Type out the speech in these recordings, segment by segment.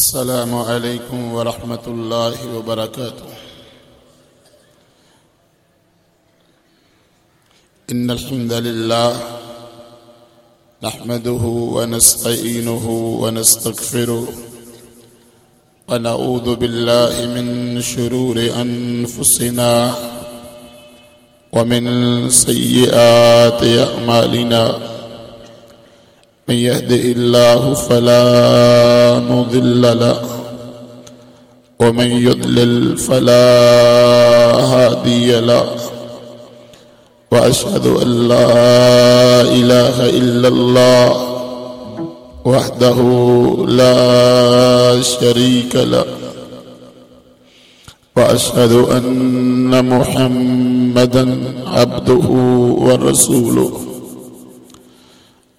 السلام عليكم ورحمة الله وبركاته. إن الحمد لله نحمده ونستعينه ونستغفره ونعوذ بالله من شرور أنفسنا ومن سيئات أعمالنا. من يهده الله فلا مضل له ومن يضلل فلا هادي له وأشهد أن لا إله إلا الله وحده لا شريك له وأشهد أن محمدا عبده ورسوله.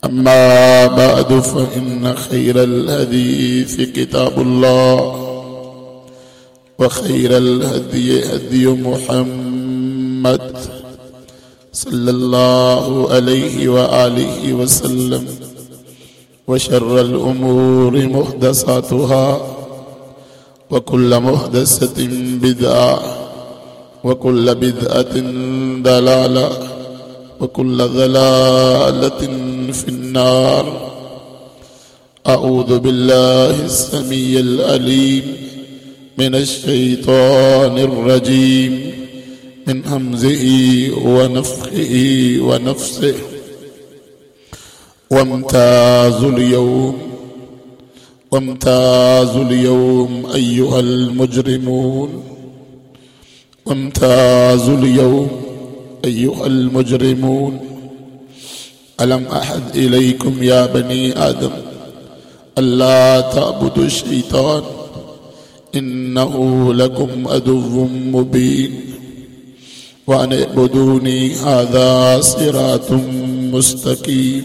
أما بعد فإن خير الهدي كتاب الله وخير الهدي هدي محمد صلى الله عليه وآله وسلم وشر الأمور محدثاتها وكل محدثة بدعة وكل بدعة دلالة وكل ضلالة في النار. أعوذ بالله السميع الأليم من الشيطان الرجيم. من همزه ونفخه ونفسه. وامتازوا اليوم. وامتازوا اليوم أيها المجرمون. وامتازوا اليوم أيها المجرمون، ألم أحد إليكم يا بني آدم ألا تعبدوا الشيطان؟ إنه لكم أدو مبين. وأن اعبدوني هذا صراط مستقيم.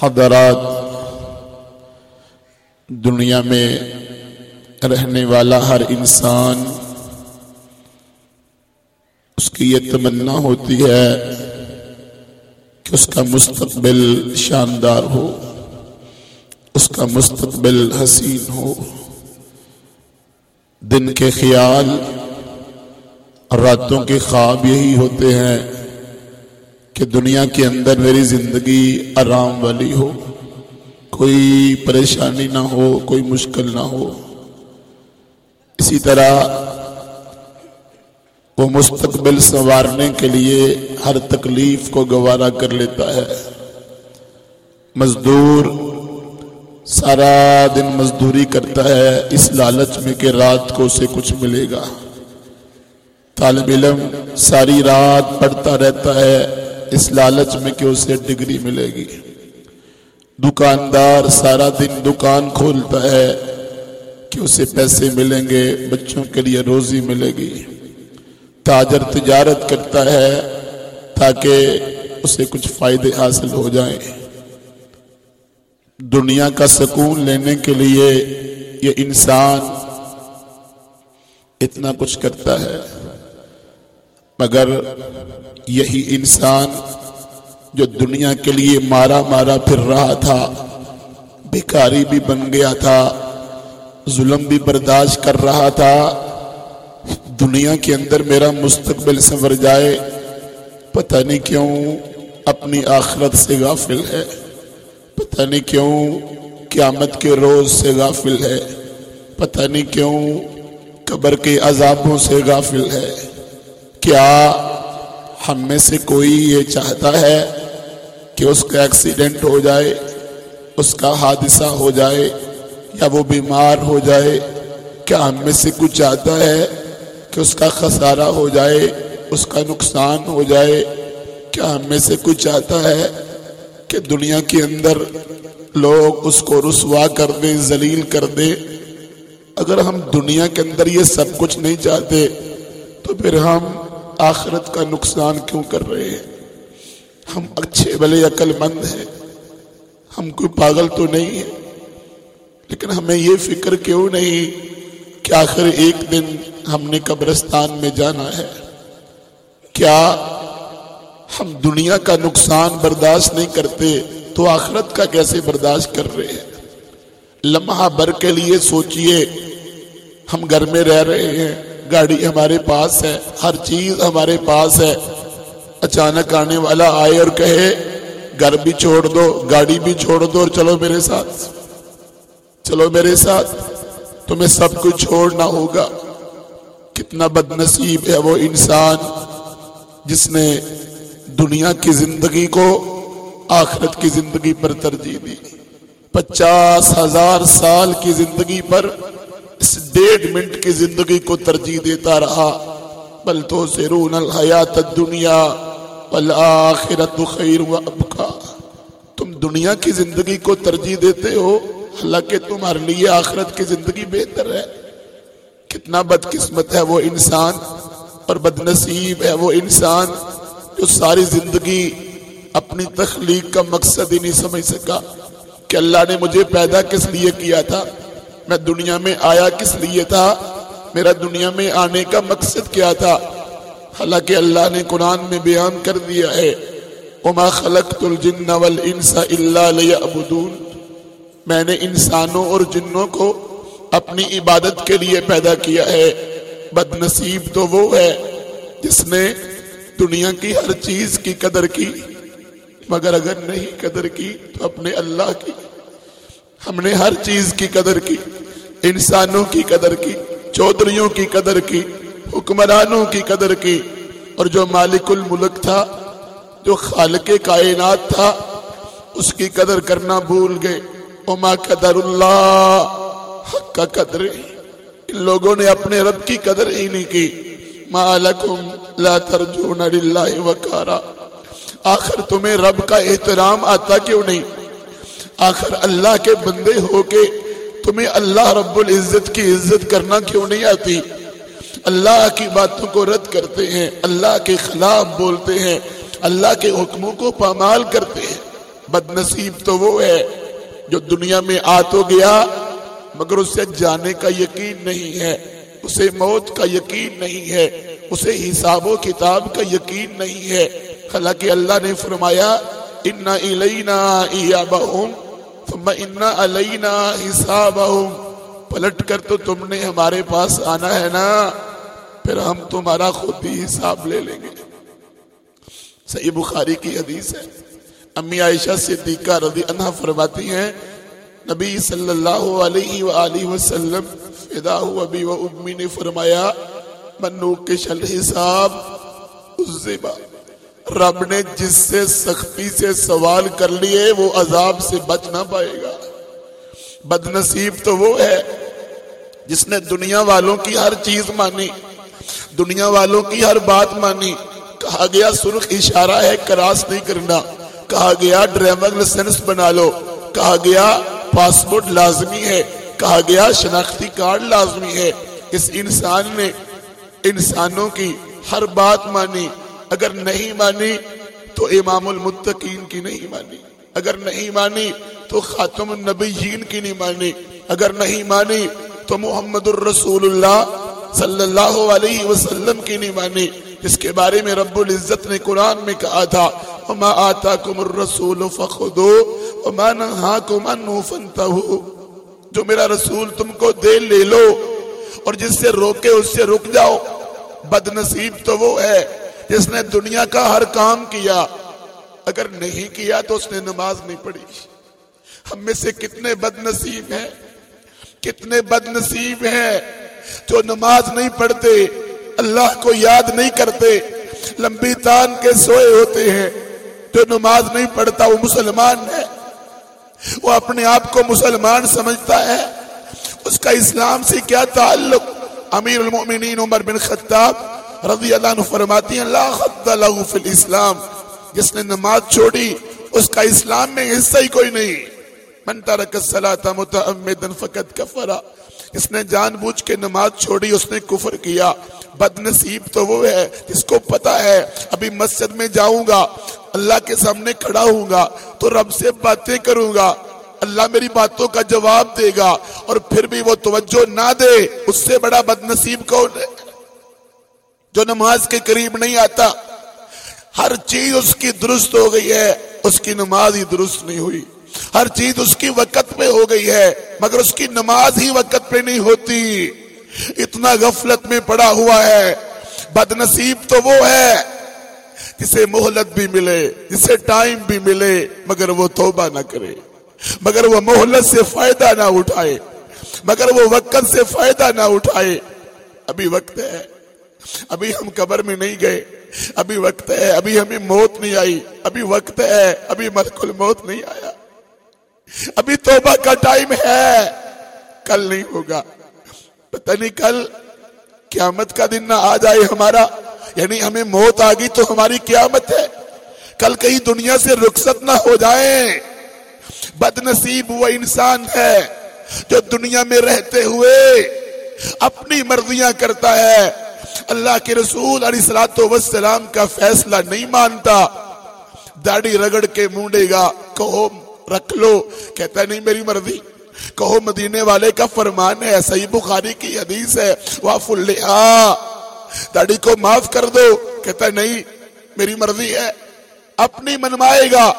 حضرات، دنیا میں رہنے والا ہر انسان اس کی یہ تمنا ہوتی ہے کہ اس کا مستقبل شاندار ہو، اس کا مستقبل حسین ہو۔ دن کے خیال راتوں کے خواب یہی ہوتے ہیں کہ دنیا کے اندر میری زندگی آرام والی ہو، کوئی پریشانی نہ ہو، کوئی مشکل نہ ہو۔ اسی طرح وہ مستقبل سنوارنے کے لیے ہر تکلیف کو گوارا کر لیتا ہے۔ مزدور سارا دن مزدوری کرتا ہے، اس لالچ میں کہ رات کو اسے کچھ ملے گا۔ طالب علم ساری رات پڑھتا رہتا ہے، اس لالچ میں کہ اسے ڈگری ملے گی۔ دکاندار سارا دن دکان کھولتا ہے کہ اسے پیسے ملیں گے، بچوں کے لیے روزی ملے گی۔ تاجر تجارت کرتا ہے تاکہ اسے کچھ فائدے حاصل ہو جائیں۔ دنیا کا سکون لینے کے لیے یہ انسان اتنا کچھ کرتا ہے۔ مگر یہی انسان جو دنیا کے لیے مارا مارا پھر رہا تھا بیکاری بھی بن گیا تھا، ظلم بھی برداشت کر رہا تھا دنیا کے اندر میرا مستقبل سنور جائے، پتہ نہیں کیوں اپنی آخرت سے غافل ہے، پتہ نہیں کیوں قیامت کے روز سے غافل ہے، پتہ نہیں کیوں قبر کے عذابوں سے غافل ہے۔ کیا ہم میں سے کوئی یہ چاہتا ہے کہ اس کا ایکسیڈنٹ ہو جائے، اس کا حادثہ ہو جائے یا وہ بیمار ہو جائے؟ کیا ہم میں سے کچھ چاہتا ہے کہ اس کا خسارہ ہو جائے، اس کا نقصان ہو جائے۔ کیا ہم میں سے کچھ چاہتا ہے کہ دنیا کے اندر لوگ اس کو رسوا کر دیں، ذلیل کر دیں؟ اگر ہم دنیا کے اندر یہ سب کچھ نہیں چاہتے، تو پھر ہم آخرت کا نقصان کیوں کر رہے ہیں؟ ہم اچھے بھلے عقل مند ہیں۔ ہم کوئی پاگل تو نہیں ہے لیکن ہمیں یہ فکر کیوں نہیں کہ آخر ایک دن ہم نے قبرستان میں جانا ہے۔ کیا ہم دنیا کا نقصان برداشت نہیں کرتے تو آخرت کا کیسے برداشت کر رہے ہیں؟ لمحہ بر کے لیے سوچئے، ہم گھر میں رہ رہے ہیں، گاڑی ہمارے پاس ہے، ہر چیز ہمارے پاس ہے۔ اچانک آنے والا آئے اور کہے، گھر بھی چھوڑ دو، گاڑی بھی چھوڑ دو اور چلو میرے ساتھ۔ چلو میرے ساتھ۔ تمہیں سب کچھ چھوڑنا ہوگا۔ کتنا بد نصیب ہے وہ انسان جس نے دنیا کی زندگی کو آخرت کی زندگی پر ترجیح دی۔ پچاس ہزار سال کی زندگی پر اس ڈیڑھ منٹ کی زندگی کو ترجیح دیتا رہا۔ بل تو سرون الحیات الدنیا والآخرت خیر و ابکا تم دنیا کی زندگی کو ترجیح دیتے ہو حالانکہ تمہارے لیے آخرت کی زندگی بہتر ہے۔ کتنا بد قسمت ہے وہ انسان اور بد نصیب ہے وہ انسان جو ساری زندگی اپنی تخلیق کا مقصد ہی نہیں سمجھ سکا کہ اللہ نے مجھے پیدا کس لیے کیا تھا۔ میں دنیا میں آیا کس لیے تھا؟ میرا دنیا میں آنے کا مقصد کیا تھا؟ حالانکہ اللہ نے قرآن میں بیان کر دیا ہے، وما خلقت الجن والانس الا ليعبدون۔ میں نے انسانوں اور جنوں کو اپنی عبادت کے لیے پیدا کیا ہے۔ بد نصیب تو وہ ہے جس نے دنیا کی ہر چیز کی قدر کی، مگر اگر نہیں قدر کی تو اپنے اللہ کی۔ ہم نے ہر چیز کی قدر کی، انسانوں کی قدر کی، چودھریوں کی قدر کی، حکمرانوں کی قدر کی۔ اور جو مالک الملک تھا، جو خالق کائنات تھا، اس کی قدر کرنا بھول گئے۔ اما قدر اللہ، حق کا قدر۔ ان لوگوں نے اپنے رب کی قدر ہی نہیں کی۔ مالکم لا ترجون للہ وکارا آخر تمہیں رب کا احترام آتا کیوں نہیں؟ آخر اللہ کے بندے ہو کے تمہیں اللہ رب العزت کی عزت کرنا کیوں نہیں آتی؟ اللہ کی باتوں کو رد کرتے ہیں، اللہ کے خلاف بولتے ہیں، اللہ کے حکموں کو پامال کرتے ہیں۔ بد نصیب تو وہ ہے۔ جو دنیا میں آ تو گیا، مگر اسے جانے کا یقین نہیں ہے، اسے موت کا یقین نہیں ہے، اسے حساب و کتاب کا یقین نہیں ہے۔ حالانکہ اللہ نے فرمایا انا الینا ایابہم ثم انا علینا حسابہم پلٹ کر تو تم نے ہمارے پاس آنا ہے نا، پھر ہم تمہارا خود ہی حساب لے لیں گے۔ صحیح بخاری کی حدیث ہے۔ امی عائشہ صدیقہ رضی عنہ فرماتی ہیں، نبی صلی اللہ علیہ وآلہ وسلم فدا ابی و امی نے فرمایا منو کے شل حساب رب نے جس سے سختی سے سوال کر لیے، وہ عذاب سے بچ نہ پائے گا۔ بد نصیب تو وہ ہے جس نے دنیا والوں کی ہر چیز مانی، دنیا والوں کی ہر بات مانی۔ کہا گیا، سرخ اشارہ ہے، کراس نہیں کرنا۔ کہا گیا ڈرائیور لائسنس بنا لو۔ کہا گیا پاسپورٹ لازمی ہے۔ کہا گیا شناختی کارڈ لازمی ہے۔ اس انسان نے انسانوں کی ہر بات مانی۔ اگر نہیں مانی تو امام المتقین کی نہیں مانی۔ اگر نہیں مانی تو خاتم النبیین کی نہیں مانی۔ اگر نہیں مانی تو محمد الرسول اللہ صلی اللہ علیہ وسلم کی نہیں مانی۔ جس کے بارے میں رب العزت نے قرآن میں کہا تھا وما آتاکم الرسول فخدو وما نہاکم انہو فانتہو جو میرا رسول تم کو دے لے لو اور جس سے روکے اس سے رک جاؤ۔ بد نصیب تو وہ ہے جس نے دنیا کا ہر کام کیا۔ اگر نہیں کیا تو اس نے نماز نہیں پڑھی۔ ہم میں سے کتنے بد نصیب ہیں۔ کتنے بد نصیب ہیں۔ جو نماز نہیں پڑھتے، اللہ کو یاد نہیں کرتے، لمبی تان کے سوئے ہوتے ہیں۔ جو نماز نہیں پڑھتا، وہ مسلمان ہے۔ وہ اپنے آپ کو مسلمان سمجھتا ہے۔ اس کا اسلام سے کیا تعلق؟ امیر المؤمنین عمر بن خطاب رضی اللہ عنہ فرماتی ہیں، لا خط له فی الاسلام۔ جس نے نماز چھوڑی، اس کا اسلام میں حصہ ہی کوئی نہیں۔ من ترک الصلاة متعمدا فقد کفرا جس نے جان بوجھ کے نماز چھوڑی، اس نے کفر کیا۔ بد نصیب تو وہ ہے جس کو پتا ہے، ابھی مسجد میں جاؤں گا، اللہ کے سامنے کھڑا ہوں گا، تو رب سے باتیں کروں گا۔ اللہ میری باتوں کا جواب دے گا اور پھر بھی وہ توجہ نہ دے، اس سے بڑا بد نصیب کون ہے؟ جو نماز کے قریب نہیں آتا۔ ہر چیز اس کی درست ہو گئی ہے، اس کی نماز ہی درست نہیں ہوئی۔ ہر چیز اس کی وقت پہ ہو گئی ہے، مگر اس کی نماز ہی وقت پہ نہیں ہوتی۔ اتنا غفلت میں پڑا ہوا ہے۔ بد نصیب تو وہ ہے۔ جسے مہلت بھی ملے، جسے ٹائم بھی ملے، مگر وہ توبہ نہ کرے۔ مگر وہ مہلت سے فائدہ نہ اٹھائے۔ مگر وہ وقت سے فائدہ نہ اٹھائے۔ ابھی وقت ہے۔ ابھی ہم قبر میں نہیں گئے۔ ابھی وقت ہے۔ ابھی ہمیں موت نہیں آئی۔ ابھی وقت ہے۔ ابھی ملک الموت نہیں آیا۔ ابھی توبہ کا ٹائم ہے۔ کل نہیں ہوگا۔ پتہ نہیں کل قیامت کا دن نہ آ جائے ہمارا یعنی ہمیں موت آ گئی تو ہماری قیامت ہے۔ کل کہیں دنیا سے رخصت نہ ہو جائیں بد نصیب وہ انسان ہے جو دنیا میں رہتے ہوئے اپنی مرضیاں کرتا ہے۔ اللہ کے رسول علیہ السلام وسلام کا فیصلہ نہیں مانتا۔ داڑھی رگڑ کے مونڈے گا، کہو، رکھ لو، کہتا ہے، نہیں، میری مرضی۔ کہو مدینے والے کا فرمان ہے، صحیح بخاری کی حدیث ہے واف داڑھی کو معاف کر دو، کہتا ہے نہیں، میری مرضی ہے۔ اپنی منمائے گا،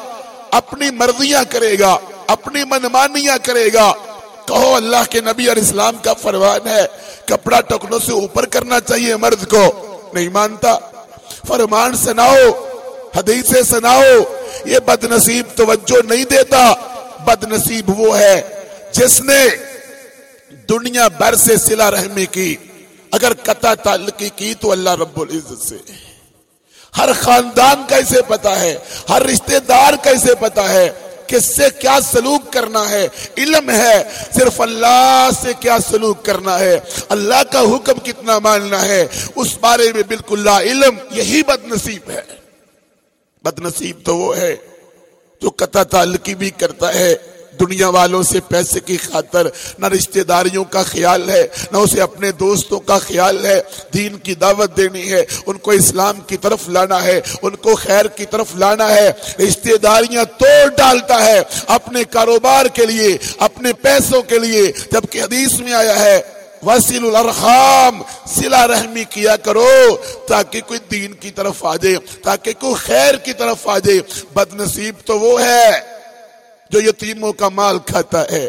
اپنی مرضیاں کرے گا، اپنی منمانیاں کرے گا۔ کہو اللہ کے نبی اور اسلام کا فرمان ہے، کپڑا ٹکنوں سے اوپر کرنا چاہیے مرد کو۔ نہیں مانتا۔ فرمان سناؤ حدیث سناؤ۔ یہ بد نصیب توجہ نہیں دیتا۔ بد نصیب وہ ہے جس نے دنیا بھر سے سلا رحمی کی، اگر قطع تعلقی کی تو اللہ رب العزت سے۔ ہر خاندان کا اسے پتا ہے، ہر رشتہ دار کا اسے پتا ہے، کس سے کیا سلوک کرنا ہے، علم ہے، صرف اللہ سے کیا سلوک کرنا ہے۔ اللہ کا حکم کتنا ماننا ہے، اس بارے میں بالکل لا علم، یہی بد نصیب ہے۔ بد نصیب تو وہ ہے جو قطع تعلقی بھی کرتا ہے۔ دنیا والوں سے پیسے کی خاطر، نہ رشتہ داریوں کا خیال ہے، نہ اسے اپنے دوستوں کا خیال ہے۔ دین کی دعوت دینی ہے، ان کو اسلام کی طرف لانا ہے، ان کو خیر کی طرف لانا ہے۔ رشتہ داریاں توڑ ڈالتا ہے اپنے کاروبار کے لیے، اپنے پیسوں کے لیے۔ جبکہ حدیث میں آیا ہے وسیل الرحام سلا رحمی کیا کرو تاکہ کوئی دین کی طرف آ جائے، تاکہ کوئی خیر کی طرف آ جائے۔ بد نصیب تو وہ ہے۔ جو یتیموں کا مال کھاتا ہے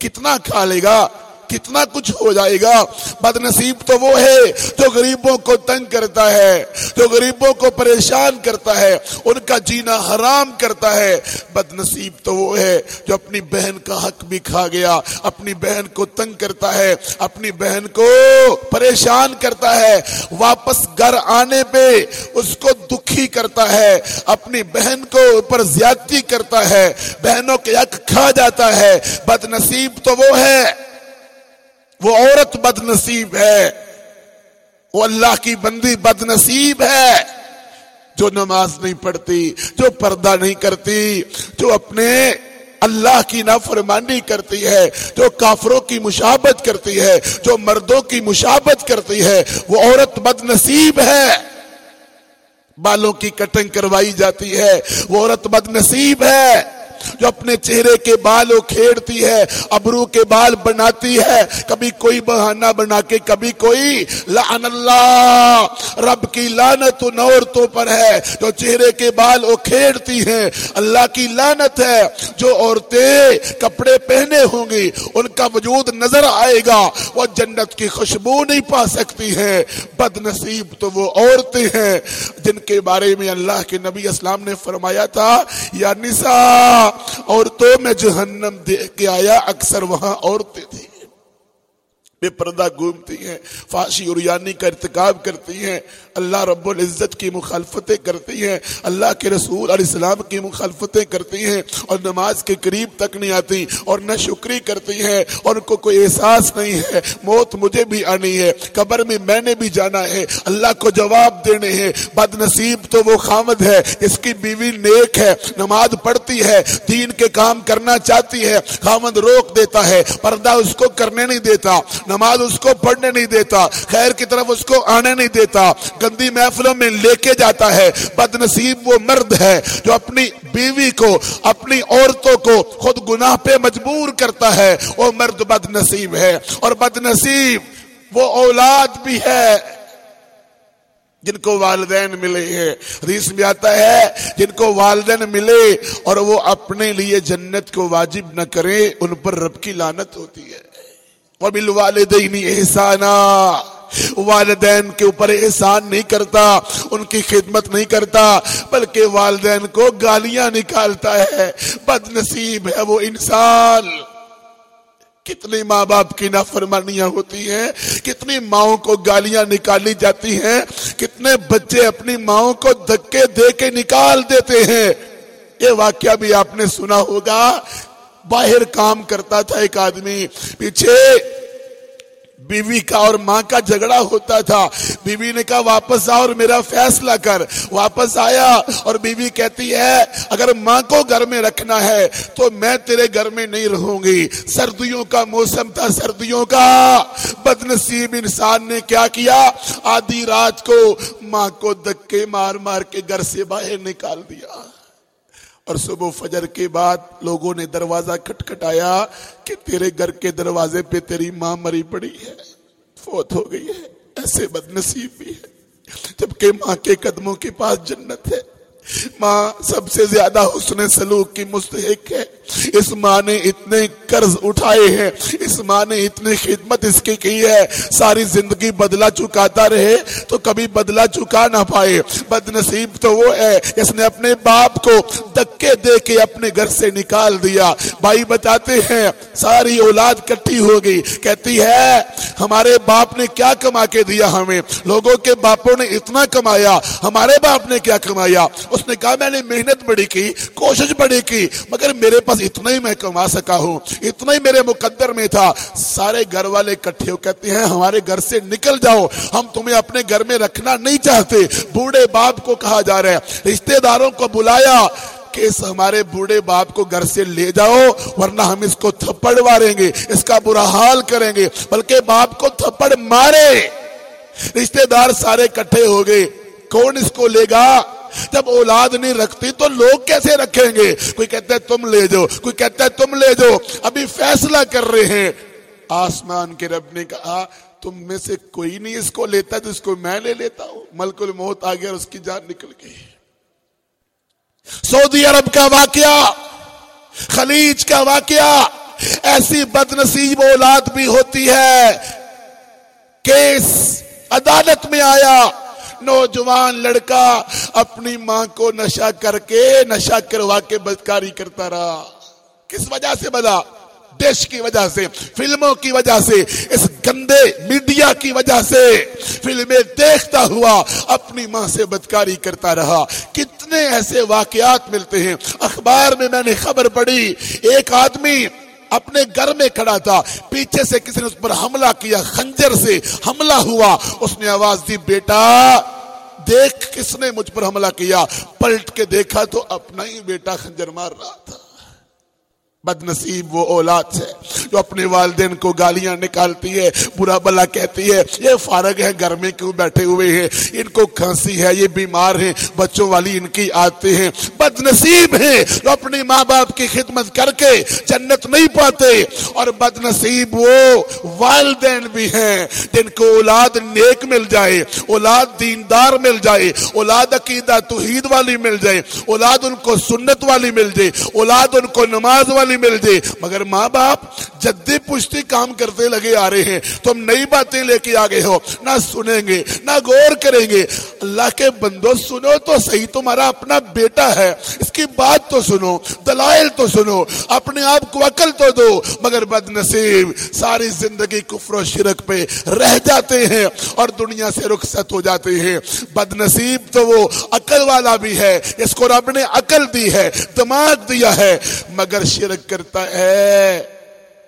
کتنا کھا لے گا؟ کتنا کچھ ہو جائے گا۔ بد نصیب تو وہ ہے جو غریبوں کو تنگ کرتا ہے، جو غریبوں کو پریشان کرتا ہے، ان کا جینا حرام کرتا ہے۔ بد نصیب تو وہ ہے جو اپنی بہن کا حق بھی کھا گیا، اپنی بہن کو تنگ کرتا ہے، اپنی بہن کو پریشان کرتا ہے۔ واپس گھر آنے پہ اس کو دکھی کرتا ہے، اپنی بہن کو اوپر زیادتی کرتا ہے۔ بہنوں کے حق کھا جاتا ہے۔ بد نصیب تو وہ ہے۔ وہ عورت بد نصیب ہے۔ وہ اللہ کی بندی بد نصیب ہے۔ جو نماز نہیں پڑھتی، جو پردہ نہیں کرتی، جو اپنے اللہ کی نافرمانی کرتی ہے، جو کافروں کی مشابت کرتی ہے، جو مردوں کی مشابت کرتی ہے، وہ عورت بد نصیب ہے۔ بالوں کی کٹنگ کروائی جاتی ہے، وہ عورت بد نصیب ہے۔ جو اپنے چہرے کے بالوں کھیڑتی ہے، ابرو کے بال بناتی ہے۔ کبھی کوئی بہانہ بنا کے، کبھی کوئی لعن اللہ۔ رب کی لانت ان عورتوں پر ہے جو چہرے کے بال وہ کھیڑتی ہیں۔ اللہ کی لانت ہے۔ جو عورتیں کپڑے پہنے ہوں گی، ان کا وجود نظر آئے گا۔ وہ جنت کی خوشبو نہیں پا سکتی ہیں۔ بد نصیب تو وہ عورتیں ہیں۔ جن کے بارے میں اللہ کے نبی اسلام نے فرمایا تھا، یا نساء عورتوں میں جہنم دیکھ کے آیا اکثر وہاں عورتیں تھیں۔ بے پردہ گھومتی ہیں، فاشی اور یعنی کا ارتکاب کرتی ہیں۔ اللہ رب العزت کی مخالفتیں کرتی ہیں، اللہ کے رسول علیہ السلام کی مخالفتیں کرتی ہیں اور نماز کے قریب تک نہیں آتی اور نہ شکری کرتی ہیں، اور ان کو کوئی احساس نہیں ہے، موت مجھے بھی آنی ہے، قبر میں میں نے بھی جانا ہے، اللہ کو جواب دینے ہیں۔ بد نصیب تو وہ خامد ہے، اس کی بیوی نیک ہے، نماز پڑھتی ہے، دین کے کام کرنا چاہتی ہے، خامد روک دیتا ہے، پردہ اس کو کرنے نہیں دیتا۔ نماز اس کو پڑھنے نہیں دیتا، خیر کی طرف اس کو آنے نہیں دیتا، گندی محفلوں میں لے کے جاتا ہے۔ بد نصیب وہ مرد ہے جو اپنی بیوی کو، اپنی عورتوں کو خود گناہ پہ مجبور کرتا ہے۔ وہ مرد بد نصیب ہے۔ اور بد نصیب وہ اولاد بھی ہے جن کو والدین ملے ہیں۔ حدیث میں آتا ہے، جن کو والدین ملے اور وہ اپنے لیے جنت کو واجب نہ کرے ان پر رب کی لانت ہوتی ہے۔ وبل والدین احسانہ والدین کے اوپر احسان نہیں کرتا، ان کی خدمت نہیں کرتا، بلکہ والدین کو گالیاں نکالتا ہے۔ بد نصیب ہے وہ انسان۔ کتنی ماں باپ کی نافرمانیاں ہوتی ہیں، کتنی ماؤں کو گالیاں نکالی جاتی ہیں، کتنے بچے اپنی ماؤں کو دھکے دے کے نکال دیتے ہیں۔ یہ واقعہ بھی آپ نے سنا ہوگا باہر کام کرتا تھا ایک آدمی، پیچھے بیوی کا اور ماں کا جھگڑا ہوتا تھا۔ بیوی نے کہا، واپس آ اور میرا فیصلہ کر۔ واپس آیا اور بیوی کہتی ہے، اگر ماں کو گھر میں رکھنا ہے تو میں تیرے گھر میں نہیں رہوں گی۔ سردیوں کا موسم تھا، سردیوں کا۔ بد نصیب انسان نے کیا کیا؟ آدھی رات کو ماں کو دکے مار مار کے گھر سے باہر نکال دیا۔ اور صبح فجر کے بعد لوگوں نے دروازہ کھٹکھٹایا کہ تیرے گھر کے دروازے پہ تیری ماں مری پڑی ہے، فوت ہو گئی ہے، ایسے بد نصیب بھی ہے۔ جبکہ ماں کے قدموں کے پاس جنت ہے۔ ماں سب سے زیادہ حسن سلوک کی مستحق ہے۔ اس ماں نے اتنے قرض اٹھائے ہیں، اس ماں نے اتنی خدمت اس کی کی ہے۔ ساری زندگی بدلا چکاتا رہے تو کبھی بدلا چکا نہ پائے۔ بد نصیب تو وہ ہے، اس نے اپنے باپ کو دکے دے کے اپنے گھر سے نکال دیا۔ بھائی بتاتے ہیں، ساری اولاد کٹھی ہو گئی۔ کہتی ہے، ہمارے باپ نے کیا کما کے دیا ہمیں؟ لوگوں کے باپوں نے اتنا کمایا، ہمارے باپ نے کیا کمایا؟ اس نے کہا، میں نے محنت بڑی کی، کوشش بڑی کی، مگر میرے پاس بس اتنا ہی میں کما سکا ہوں، اتنا ہی میرے مقدر میں تھا۔ سارے گھر والے کٹھے ہو، کہتے ہیں، ہمارے گھر سے نکل جاؤ۔ ہم تمہیں اپنے گھر میں رکھنا نہیں چاہتے۔ بوڑھے باپ کو کہا جا رہا ہے۔ رشتے داروں کو بلایا کہ اس ہمارے بوڑھے باپ کو گھر سے لے جاؤ، ورنہ ہم اس کو تھپڑ ماریں گے، اس کا برا حال کریں گے۔ بلکہ باپ کو تھپڑ مارے۔ رشتے دار سارے کٹھے ہو گئے۔ کون اس کو لے گا؟ جب اولاد نہیں رکھتی تو لوگ کیسے رکھیں گے؟ کوئی کہتا ہے تم لے جاؤ، کوئی کہتا ہے تم لے جاؤ۔ ابھی فیصلہ کر رہے ہیں۔ آسمان کے رب نے کہا، تم میں سے کوئی نہیں اس کو لیتا تو اس کو میں لے لیتا ہوں۔ ملک الموت آ گیا اور اس کی جان نکل گئی۔ سعودی عرب کا واقعہ، خلیج کا واقعہ، ایسی بد نصیب اولاد بھی ہوتی ہے۔ کیس عدالت میں آیا۔ نوجوان لڑکا اپنی ماں کو نشا کر کے نشا کروا کے بدکاری کرتا رہا۔ کس وجہ سے بدا دیش کی وجہ سے، فلموں کی وجہ سے، اس گندے میڈیا کی وجہ سے۔ فلمیں دیکھتا ہوا اپنی ماں سے بدکاری کرتا رہا۔ کتنے ایسے واقعات ملتے ہیں۔ اخبار میں میں نے خبر پڑھی، ایک آدمی اپنے گھر میں کھڑا تھا۔ پیچھے سے کسی نے اس پر حملہ کیا، خنجر سے حملہ ہوا۔ اس نے آواز دی، بیٹا، دیکھ کس نے مجھ پر حملہ کیا۔ پلٹ کے دیکھا تو اپنا ہی بیٹا خنجر مار رہا۔ بد نصیب وہ اولاد سے جو اپنے والدین کو گالیاں نکالتی ہے، برا بلا کہتی ہے۔ یہ فارغ ہے گھر میں کیوں بیٹھے ہوئے ہیں؟ ان کو کھانسی ہے، یہ بیمار ہیں، بچوں والی ان کی آتے ہیں۔ بد نصیب ہیں جو اپنی ماں باپ کی خدمت کر کے جنت نہیں پاتے۔ اور بد نصیب وہ والدین بھی ہیں جن کو اولاد نیک مل جائے، اولاد دیندار مل جائے، اولاد عقیدہ توحید والی مل جائے، اولاد ان کو سنت والی مل جائے، اولاد ان کو نماز والی نہیں مل دے مگر ماں باپ جدی پشتی کام کرتے لگے آ رہے ہیں تم نئی باتیں لے کے آگے ہو۔ نہ سنیں گے، نہ غور کریں گے۔ اللہ کے بندو، سنو تو صحیح، تمہارا اپنا بیٹا ہے۔ اس کی بات تو سنو، دلائل تو سنو، اپنے آپ کو عقل تو دو۔ مگر بد نصیب، ساری زندگی کفر و شرک پہ رہ جاتے ہیں اور دنیا سے رخصت ہو جاتے ہیں۔ بد نصیب تو وہ عقل والا بھی ہے اس کو رب نے عقل دی ہے، دماغ دیا ہے۔ مگر شرک کرتا ہے۔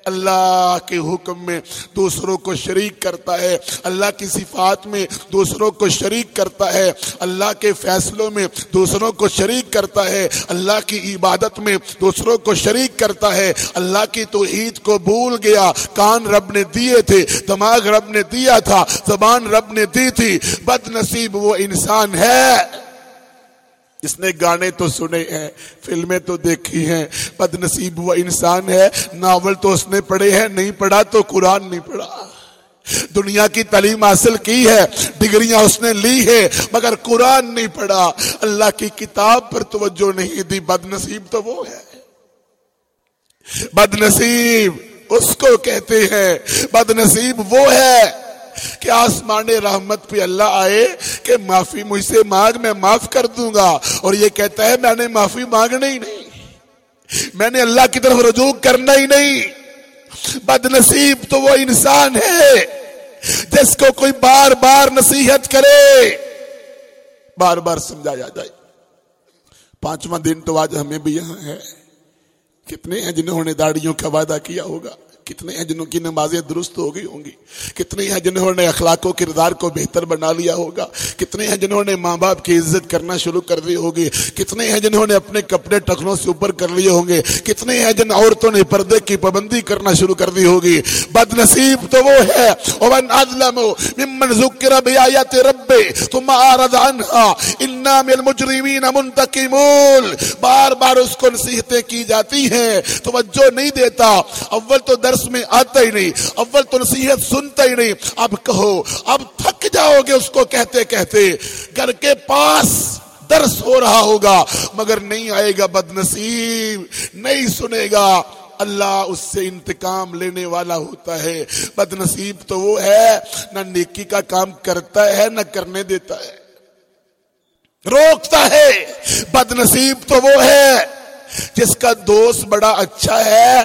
اللہ کے حکم میں دوسروں کو شریک کرتا ہے۔ اللہ کی صفات میں دوسروں کو شریک کرتا ہے۔ اللہ کے فیصلوں میں دوسروں کو شریک کرتا ہے۔ اللہ کی عبادت میں دوسروں کو شریک کرتا ہے۔ اللہ کی توحید کو بھول گیا۔ کان رب نے دیے تھے، دماغ رب نے دیا تھا، زبان رب نے دی تھی۔ بد نصیب وہ انسان ہے۔ اس نے گانے تو سنے ہیں، فلمیں تو دیکھی ہیں بد نصیب وہ انسان ہے، ناول تو اس نے پڑھے ہیں، نہیں پڑھا تو قرآن نہیں پڑھا۔ دنیا کی تعلیم حاصل کی ہے، ڈگریاں اس نے لی ہے مگر قرآن نہیں پڑھا۔ اللہ کی کتاب پر توجہ نہیں دی بد نصیب تو وہ ہے۔ بد نصیب اس کو کہتے ہیں بد نصیب وہ ہے۔ کہ آسمان رحمت پہ اللہ آئے کہ معافی مجھ سے مانگ، میں معاف کر دوں گا۔ اور یہ کہتا ہے، میں نے معافی مانگنا ہی نہیں۔ میں نے اللہ کی طرف رجوع کرنا ہی نہیں۔ بد نصیب تو وہ انسان ہے جس کو کوئی بار بار نصیحت کرے۔ بار بار سمجھایا جائے۔ پانچواں دن تو آج ہمیں بھی یہاں ہے۔ کتنے ہیں جنہوں نے داڑیوں کا وعدہ کیا ہوگا؟ کتنے ہیں جنہوں کی نمازیں درست ہو گئی ہوں گی؟ کتنے ہیں جنہوں نے اخلاق و کردار کو بہتر بنا لیا ہوگا؟ کتنے ہیں جنہوں نے ماں باپ کی عزت کرنا شروع کر دی ہوگی؟ کتنے ہیں جنہوں نے اپنے کپڑے ٹکنوں سے اوپر کر لیے ہوں گے؟ کتنے ہیں جن عورتوں نے پردے کی پابندی کرنا شروع کر دی ہوگی؟ بد نصیب تو وہ ہے۔ ومن اظلم ممن ذکر بیایت رب ثم اعرض عنها انا من المجرمین منتقمون۔ بار بار اس کو نصیحتیں کی جاتی ہیں۔ توجہ نہیں دیتا۔ اول تو در درس میں آتا ہی نہیں۔ اول تو نصیحت سنتا ہی نہیں۔ اب کہو، اب تھک جاؤ گے اس کو کہتے کہتے۔ گھر کے پاس درس ہو رہا ہوگا، مگر نہیں آئے گا بد نصیب نہیں سنے گا۔ اللہ اس سے انتقام لینے والا ہوتا ہے۔ بد نصیب تو وہ ہے، نہ نیکی کا کام کرتا ہے، نہ کرنے دیتا ہے۔ روکتا ہے۔ بد نصیب تو وہ ہے۔ جس کا دوست بڑا اچھا ہے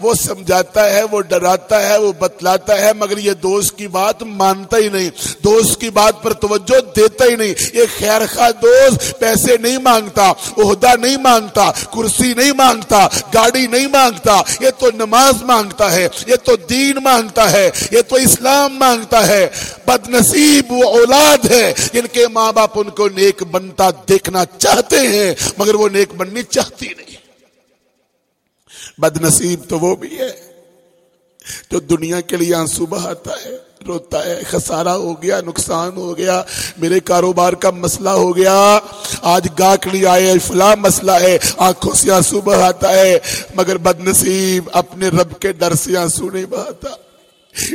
وہ سمجھاتا ہے، وہ ڈراتا ہے، وہ بتلاتا ہے، مگر یہ دوست کی بات مانتا ہی نہیں۔ دوست کی بات پر توجہ دیتا ہی نہیں۔ یہ خیر خواہ دوست پیسے نہیں مانگتا، عہدہ نہیں مانگتا، کرسی نہیں مانگتا، گاڑی نہیں مانگتا۔ یہ تو نماز مانگتا ہے، یہ تو دین مانگتا ہے، یہ تو اسلام مانگتا ہے۔ بد نصیب وہ اولاد ہے، جن کے ماں باپ ان کو نیک بنتا دیکھنا چاہتے ہیں، مگر وہ نیک بننی چاہتی نہیں۔ بد نصیب تو وہ بھی ہے جو دنیا کے لیے آنسو بہاتا ہے، روتا ہے، خسارہ ہو گیا، نقصان ہو گیا، میرے کاروبار کا مسئلہ ہو گیا، آج گاکڑی آئے فلاں مسئلہ ہے، آنکھوں سے آنسو بہاتا ہے، مگر بد نصیب اپنے رب کے ڈر سے آنسو نہیں بہاتا۔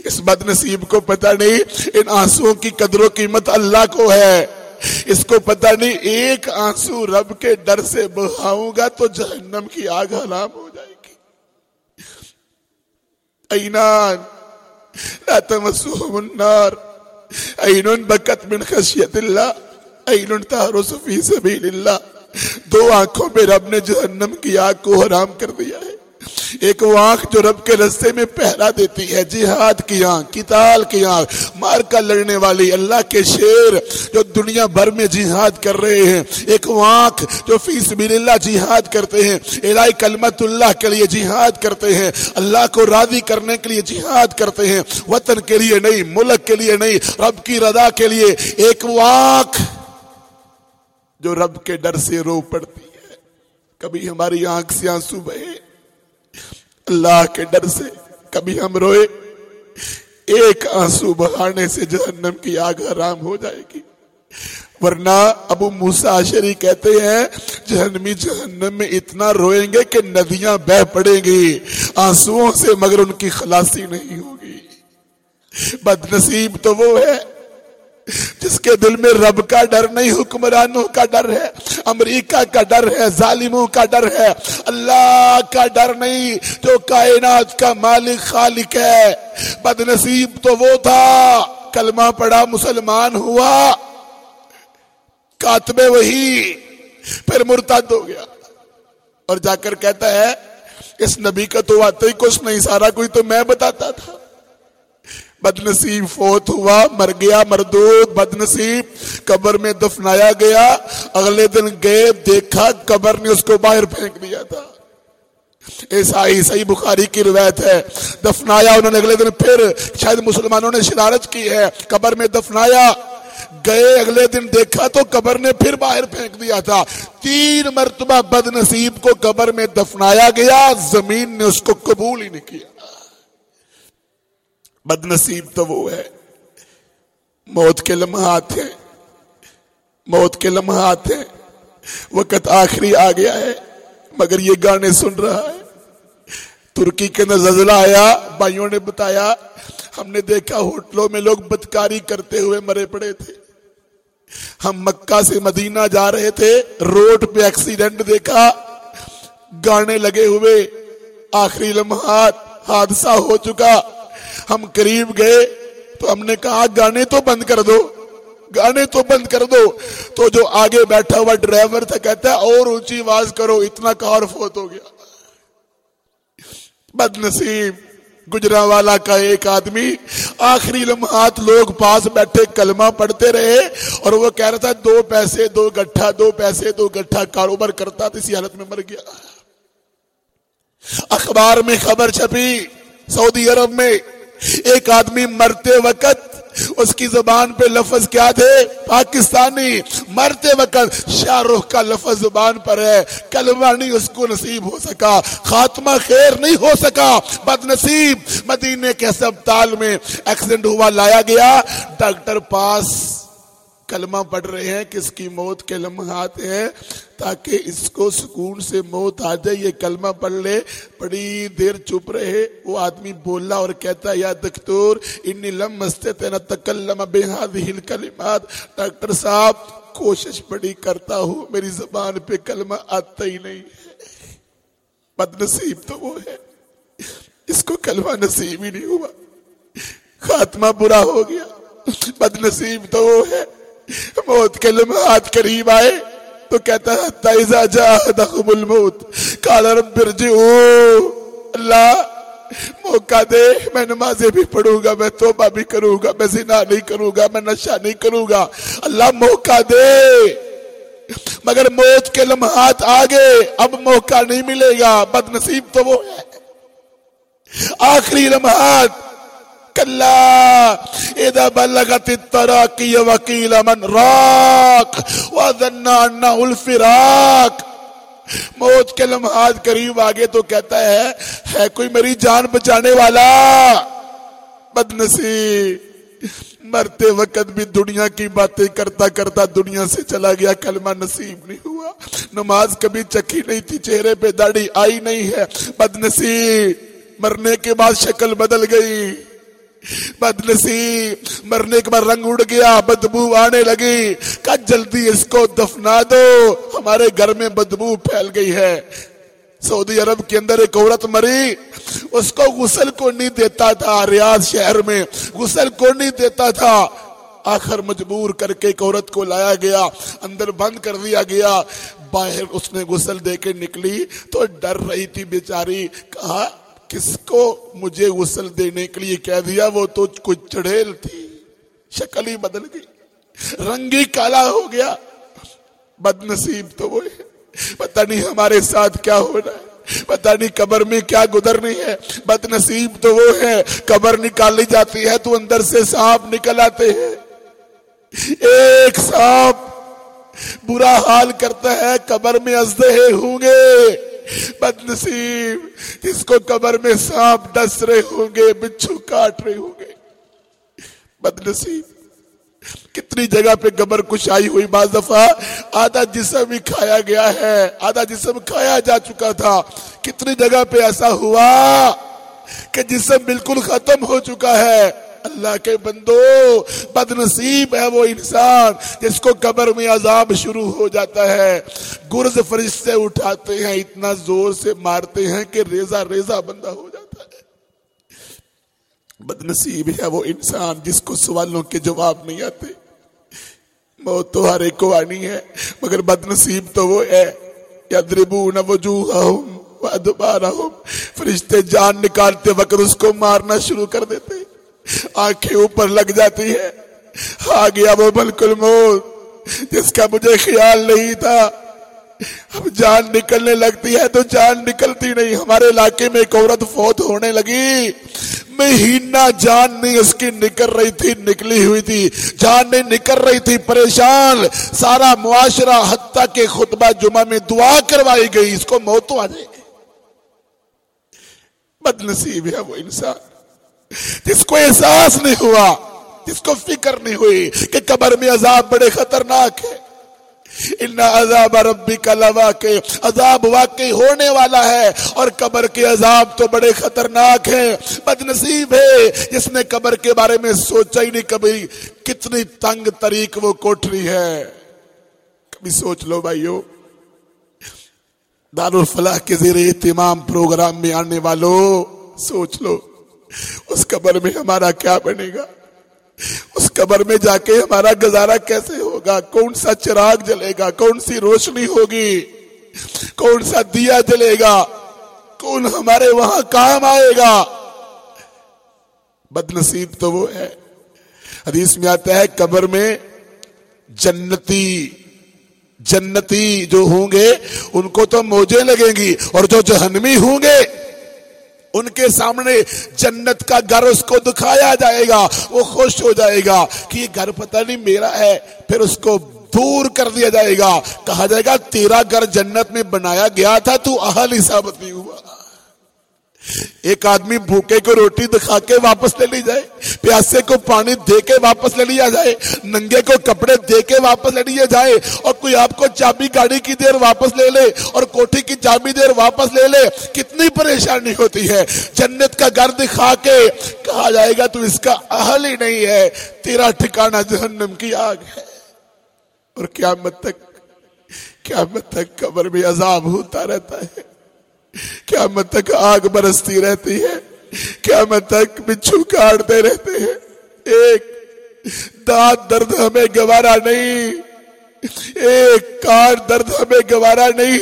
اس بد نصیب کو پتہ نہیں ان آنسو کی قدر و قیمت اللہ کو ہے۔ اس کو پتہ نہیں ایک آنسو رب کے ڈر سے بہاؤں گا تو جہنم کی آگ حلام ہو جائے عينان لا تمسهم النار. عين بكت من خشية الله؟ عين تهرس في سبيل الله؟ دو آنکھوں پہ رب نے جہنم کی آگ کو حرام کر دیا ہے. ایک وہ آنکھ جو رب کے رستے میں پہرا دیتی ہے، جہاد کی آنکھ کتال کی آنکھ، مار کا لڑنے والی اللہ کے شیر جو دنیا بھر میں جہاد کر رہے ہیں۔ ایک وہ آنکھ جو فی سبیل اللہ جہاد کرتے ہیں۔ الہی کلمت اللہ کے لیے جہاد کرتے ہیں۔ اللہ کو راضی کرنے کے لیے جہاد کرتے ہیں۔ وطن کے لیے نہیں، ملک کے لیے نہیں، رب کی رضا کے لیے۔ ایک وہ آنکھ جو رب کے ڈر سے رو پڑتی ہے۔ کبھی ہماری آنکھ سے آنسو بہے۔ اللہ کے ڈر سے کبھی ہم روئے۔ ایک آنسو بہانے سے جہنم کی آگ حرام ہو جائے گی۔ ورنہ ابو موسا شری کہتے ہیں، جہنمی جہنم میں اتنا روئیں گے کہ ندیاں بہ پڑیں گی آنسو سے مگر ان کی خلاصی نہیں ہوگی۔ بد نصیب تو وہ ہے جس کے دل میں رب کا ڈر نہیں، حکمرانوں کا ڈر ہے، امریکہ کا ڈر ہے، ظالموں کا ڈر ہے۔ اللہ کا ڈر نہیں جو کائنات کا مالک خالق ہے۔ بد نصیب تو وہ تھا، کلمہ پڑا مسلمان ہوا۔ کاتبے وہی، پھر مرتد ہو گیا۔ اور جا کر کہتا ہے، اس نبی کا تو آتے ہی کچھ نہیں، سارا کوئی تو میں بتاتا تھا۔ بد نصیب فوت ہوا، مر گیا، مردود بد نصیب قبر میں دفنایا گیا، اگلے دن گئے دیکھا، قبر نے اس کو باہر پھینک دیا تھا۔ عیسائی، صحیح بخاری کی روایت ہے، دفنایا انہوں نے، اگلے دن پھر شاید مسلمانوں نے شرارت کی ہے، قبر میں دفنایا، گئے، اگلے دن دیکھا تو قبر نے پھر باہر پھینک دیا تھا۔ تین مرتبہ بد نصیب کو قبر میں دفنایا گیا، زمین نے اس کو قبول ہی نہیں کیا۔ بد نصیب تو وہ ہے۔ موت کے لمحات ہیں۔ موت کے لمحات ہیں۔ وقت آخری آ گیا ہے، مگر یہ گانے سن رہا ہے۔ ترکی کے اندر زلزلہ آیا، بھائیوں نے بتایا، ہم نے دیکھا ہوٹلوں میں لوگ بدکاری کرتے ہوئے مرے پڑے تھے۔ ہم مکہ سے مدینہ جا رہے تھے، روڈ پہ ایکسیڈنٹ دیکھا۔ گانے لگے ہوئے، آخری لمحات، حادثہ ہو چکا۔ ہم قریب گئے تو ہم نے کہا گانے تو بند کر دو، گانے تو بند کر دو۔ تو جو آگے بیٹھا ہوا ڈرائیور تھا، کہتا ہے اور اونچی آواز کرو، اتنا کار فوت ہو گیا۔ بد نصیب گجرا والا کا ایک آدمی آخری لمحات لوگ پاس بیٹھے کلمہ پڑھتے رہے اور وہ کہہ رہا تھا، دو پیسے، دو گٹھا، دو پیسے، دو گٹھا کاروبار کرتا تھا، اسی حالت میں مر گیا۔ اخبار میں خبر چھپی، سعودی عرب میں ایک آدمی مرتے وقت اس کی زبان پہ لفظ کیا تھے پاکستانی، مرتے وقت شاہ رخ کا لفظ زبان پر ہے۔ کلمہ نہیں اس کو نصیب ہو سکا۔ خاتمہ خیر نہیں ہو سکا۔ بد نصیب مدینے کے اسپتال میں ایکسیڈنٹ ہوا، لایا گیا۔ ڈاکٹر پاس کلمہ پڑھ رہے ہیں، کس کی موت کے لمحات ہیں، تاکہ اس کو سکون سے موت آ جائے۔ یہ کلمہ پڑھ لے، بڑی دیر چپ رہے۔ وہ آدمی بولا اور کہتا یا دکتور، انی لم مستے نہ تکلم بہذه الکلمات۔ ڈاکٹر صاحب، کوشش بڑی کرتا ہوں، میری زبان پہ کلمہ آتا ہی نہیں۔ بد نصیب تو وہ ہے۔ اس کو کلمہ نصیب ہی نہیں ہوا۔ خاتمہ برا ہو گیا۔ بد نصیب تو وہ ہے۔ موت کے لمحات قریب آئے تو کہتا ہے الموت، قال رب ارجعو۔ اللہ، موقع دے، میں نمازیں بھی پڑھوں گا، میں توبہ بھی کروں گا، میں زنا نہیں کروں گا، میں نشہ نہیں کروں گا۔ اللہ، موقع دے۔ مگر موت کے لمحات آگے، اب موقع نہیں ملے گا بد نصیب تو وہ ہے۔ آخری لمحات۔ کلا اذا بلغت التراقی وقیل من راق وذن انہ الفراق. موت کے لمحات قریب آگے تو کہتا ہے ہے کوئی میری جان بچانے والا؟ بد نصیب مرتے وقت بھی دنیا کی باتیں کرتا کرتا دنیا سے چلا گیا، کلمہ نصیب نہیں ہوا۔ نماز کبھی چکی نہیں تھی، چہرے پہ داڑھی آئی نہیں ہے۔ بد نصیب مرنے کے بعد شکل بدل گئی۔ بد نصیب مرنے کے بعد رنگ اڑ گیا، بدبو آنے لگی۔ کہ جلدی اس کو دفنا دو، ہمارے گھر میں بدبو پھیل گئی ہے۔ سعودی عرب کے اندر ایک عورت مری، اس کو غسل کو نہیں دیتا تھا ریاض شہر میں۔ غسل کو نہیں دیتا تھا۔ آخر مجبور کر کے ایک عورت کو لایا گیا، اندر بند کر دیا گیا۔ باہر اس نے غسل دے کے نکلی تو ڈر رہی تھی بیچاری۔ کہا کس کو مجھے غسل دینے کے لیے کہہ دیا؟ وہ تو کچھ چڑھیل تھی۔ شکل ہی بدل گئی۔ رنگی کالا ہو گیا۔ بد نصیب تو وہ ہے۔ پتہ نہیں ہمارے ساتھ کیا ہو رہا ہے۔ پتہ نہیں قبر میں کیا گزرنی ہے۔ بد نصیب تو وہ ہے۔ قبر نکالی جاتی ہے تو اندر سے سانپ نکل آتے ہیں۔ ایک سانپ برا حال کرتا ہے۔ قبر میں ازدے ہوں گے۔ بد نصیب جس کو قبر میں سانپ ڈس رہے ہوں گے، بچھو کاٹ رہے ہوں گے۔ بد نصیب کتنی جگہ پہ قبر کشائی ہوئی بعض دفعہ۔ آدھا جسم ہی کھایا گیا ہے، آدھا جسم کھایا جا چکا تھا۔ کتنی جگہ پہ ایسا ہوا کہ جسم بالکل ختم ہو چکا ہے۔ اللہ کے بندو بد نصیب ہے وہ انسان جس کو قبر میں عذاب شروع ہو جاتا ہے۔ گرز فرشتے اٹھاتے ہیں، اتنا زور سے مارتے ہیں کہ ریزہ ریزہ بندہ ہو جاتا ہے۔ بد نصیب ہے وہ انسان جس کو سوالوں کے جواب نہیں آتے۔ موت تو ہر ایک کو آنی ہے، مگر بد نصیب تو وہ ہے۔ یدربون وجوہہم وادبارہم۔ فرشتے جان نکالتے وقت اس کو مارنا شروع کر دیتے آنکھیں اوپر لگ جاتی ہے آ گیا وہ ملک الموت، جس کا مجھے خیال نہیں تھا۔ اب جان نکلنے لگتی ہے تو جان نکلتی نہیں۔ ہمارے علاقے میں ایک عورت فوت ہونے لگی۔ مہینہ جان نہیں، اس کی نکل رہی تھی، نکلی ہوئی تھی۔ جان نہیں، نکل رہی تھی، پریشان۔ سارا معاشرہ حتیٰ کے خطبہ جمعہ میں دعا کروائی گئی، اس کو موت تو آ جائے گی بد نصیب ہے وہ انسان۔ جس کو احساس نہیں ہوا جس کو فکر نہیں ہوئی کہ قبر میں عذاب بڑے خطرناک ہے۔ ان عذاب ربی کا لوا کے عذاب واقعی ہونے والا ہے اور قبر کے عذاب تو بڑے خطرناک ہیں۔ بد نصیب ہے، جس نے قبر کے بارے میں سوچا ہی نہیں، کبھی کتنی تنگ طریق وہ کوٹری ہے۔ کبھی سوچ لو بھائیو دار الفلاح کے زیر اہتمام پروگرام میں آنے والوں سوچ لو۔ اس قبر میں ہمارا کیا بنے گا؟ اس قبر میں جا کے ہمارا گزارا کیسے ہوگا؟ کون سا چراغ جلے گا؟ کون سی روشنی ہوگی؟ کون سا دیا جلے گا؟ کون ہمارے وہاں کام آئے گا؟ بد نصیب تو وہ ہے۔ حدیث میں آتا ہے، قبر میں جنتی جنتی جو ہوں گے، ان کو تو موجے لگیں گی اور جو جہنمی ہوں گے ان کے سامنے جنت کا گھر اس کو دکھایا جائے گا، وہ خوش ہو جائے گا کہ یہ گھر پتہ نہیں میرا ہے، پھر اس کو دور کر دیا جائے گا۔ کہا جائے گا، تیرا گھر جنت میں بنایا گیا تھا، تو اہل ثابت نہیں ہوا۔ ایک آدمی بھوکے کو روٹی دکھا کے واپس لے لی جائے۔ پیاسے کو پانی دے کے واپس لے لیا جائے، ننگے کو کپڑے دے کے واپس لے لیا جائے، اور کوئی آپ کو چابی گاڑی کی دیر واپس لے لے، اور کوٹھی کی چابی دیر واپس لے لے، کتنی پریشانی ہوتی ہے۔ جنت کا گھر دکھا کے کہا جائے گا، تو اس کا اہل ہی نہیں ہے، تیرا ٹھکانہ جہنم کی آگ ہے۔ اور قیامت تک قیامت تک قبر میں عذاب ہوتا رہتا ہے۔ کیا مت تک آگ برستی رہتی ہے۔ کیا مت تک بچھو کاٹتے رہتے ہیں۔ ایک دانت درد ہمیں گوارا نہیں۔ ایک کار درد ہمیں گوارا نہیں۔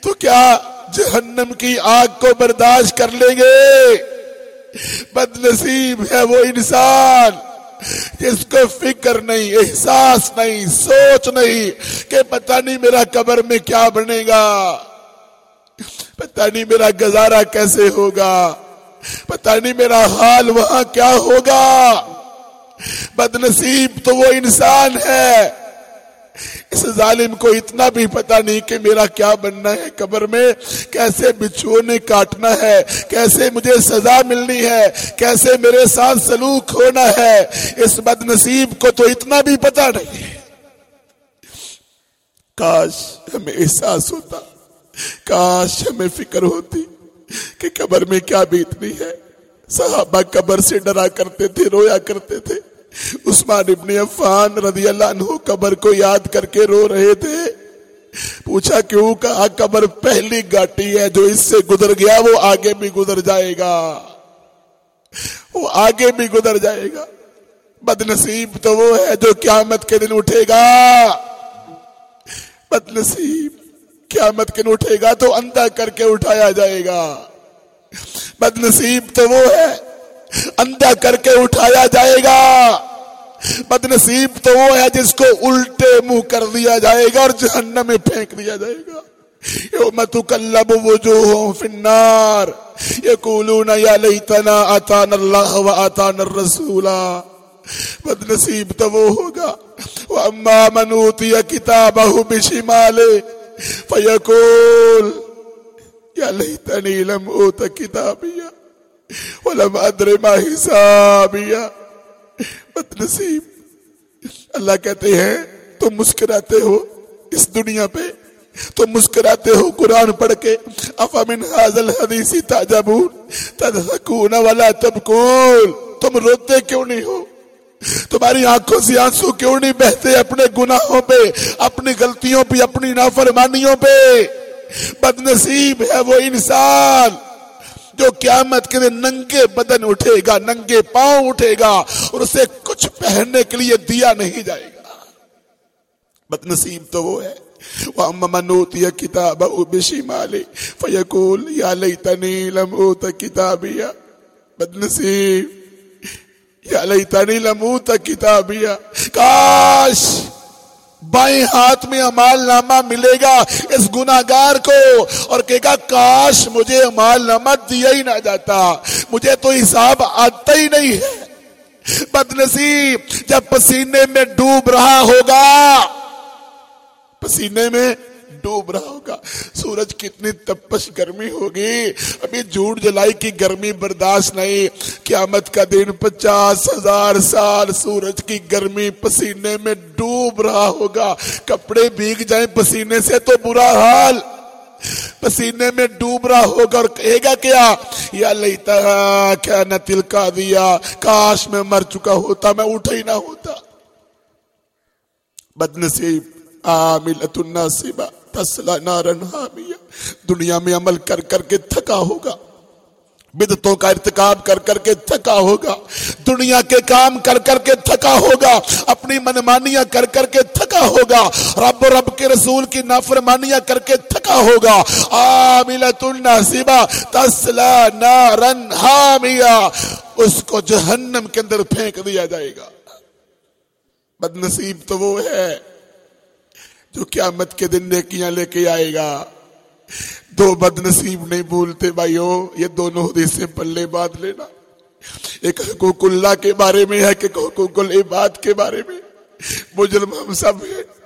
تو کیا جہنم کی آگ کو برداشت کر لیں گے؟ بد نصیب ہے وہ انسان۔ جس کو فکر نہیں، احساس نہیں، سوچ نہیں کہ پتہ نہیں میرا قبر میں کیا بنے گا۔ پتہ نہیں میرا گزارا کیسے ہوگا۔ پتہ نہیں میرا حال وہاں کیا ہوگا۔ بد نصیب تو وہ انسان ہے۔ اس ظالم کو اتنا بھی پتا نہیں کہ میرا کیا بننا ہے قبر میں۔ کیسے بچھو نے کاٹنا ہے؟ کیسے مجھے سزا ملنی ہے؟ کیسے میرے ساتھ سلوک ہونا ہے؟ اس بد نصیب کو تو اتنا بھی پتا نہیں۔ کاش ہمیں احساس ہوتا، کاش ہمیں فکر ہوتی۔ کہ قبر میں کیا بیتنی ہے؟ صحابہ قبر سے ڈرا کرتے تھے، رویا کرتے تھے۔ عثمان ابن عفان رضی اللہ عنہ قبر کو یاد کر کے رو رہے تھے۔ پوچھا کیوں کہا، قبر پہلی گاٹی ہے، جو اس سے گزر گیا وہ آگے بھی گزر جائے گا۔ وہ آگے بھی گزر جائے گا۔ بد نصیب تو وہ ہے جو قیامت کے دن اٹھے گا۔ بد نصیب قیامت کے اٹھے گا تو اندھا کر کے اٹھایا جائے گا۔ بد نصیب تو وہ ہے، اندھا کر کے اٹھایا جائے گا۔ بد نصیب تو وہ ہے جس کو الٹے منہ کر دیا جائے گا اور جہنم میں پھینک دیا جائے گا۔ یوم تکلب وجوہم فی النار۔ یقولون یا لیتنا آتان اللہ و آتان الرسولا بد نصیب تو وہ ہوگا۔ وَأَمَّا مَنْ كِتَابَهُ بِشِمَالِهِ فيقول، يا ليتني لم اوت كتابيا ولم ادر ما حسابيا بد نصیب اللہ کہتے ہیں، تم مسکراتے ہو اس دنیا پہ۔ تم مسکراتے ہو قرآن پڑھ کے۔ افامن حاضل حدیثی تاجبون تدھکون ولا تبکون۔ تم روتے کیوں نہیں ہو؟ تمہاری آنکھوں سے آنسو کیوں نہیں بہتے اپنے گناہوں پہ؟ اپنی غلطیوں پہ، اپنی نافرمانیوں پہ؟ بد نصیب ہے وہ انسان جو قیامت کے دن ننگے بدن اٹھے گا، ننگے پاؤں اٹھے گا اور اسے کچھ پہننے کے لیے دیا نہیں جائے گا۔ بد نصیب تو وہ ہے۔ وَأَمَّا مَنْ أُوتِيَ كِتَابَهُ بِشِمَالِهِ فَيَقُولُ يَا لَيْتَنِي لَمْ أُوتَ بد نصیب یا لیتنی لموت کتابیا، کاش بائیں ہاتھ میں امال نامہ ملے گا اس گناہگار کو اور کہے گا، کاش مجھے امال نامہ دیا ہی نہ جاتا، مجھے تو حساب آتا ہی نہیں ہے۔ بد نصیب جب پسینے میں ڈوب رہا ہوگا، پسینے میں ڈوب رہا ہوگا۔ سورج کتنی تپش گرمی ہوگی۔ ابھی جھوٹ جلائی کی گرمی برداشت نہیں۔ قیامت کا دن پچاس ہزار سال سورج کی گرمی پسینے میں ڈوب رہا ہوگا۔ کپڑے بھیگ جائیں پسینے سے تو برا حال۔ پسینے میں ڈوب رہا ہوگا اور کہے گا کیا؟ یا لیتا کیا نہ تل کا دیا کاش میں مر چکا ہوتا، میں اٹھا ہی نہ ہوتا۔ بدنصیب عاملت الناصبہ۔ تسلا نارن حامیہ۔ دنیا میں عمل کر کر کے تھکا ہوگا۔ بدتوں کا ارتکاب کر کر کے تھکا ہوگا۔ دنیا کے کام کر کر کے تھکا ہوگا۔ اپنی منمانیاں کر کر کے تھکا ہوگا۔ رب رب کے رسول کی نافرمانیاں کر کے تھکا ہوگا۔ عاملت الناصبہ تسلا نارن حامیہ۔ اس کو جہنم کے اندر پھینک دیا جائے گا۔ بد نصیب تو وہ ہے۔ جو قیامت کے دن نیکیاں لے کے آئے گا۔ دو بد نصیب نہیں بھولتے بھائیو، یہ دونوں حدیثیں پلے بات لینا۔ ایک حقوق اللہ کے بارے میں ہے کہ حقوق العباد کے بارے میں۔ مجرم ہم سب ہیں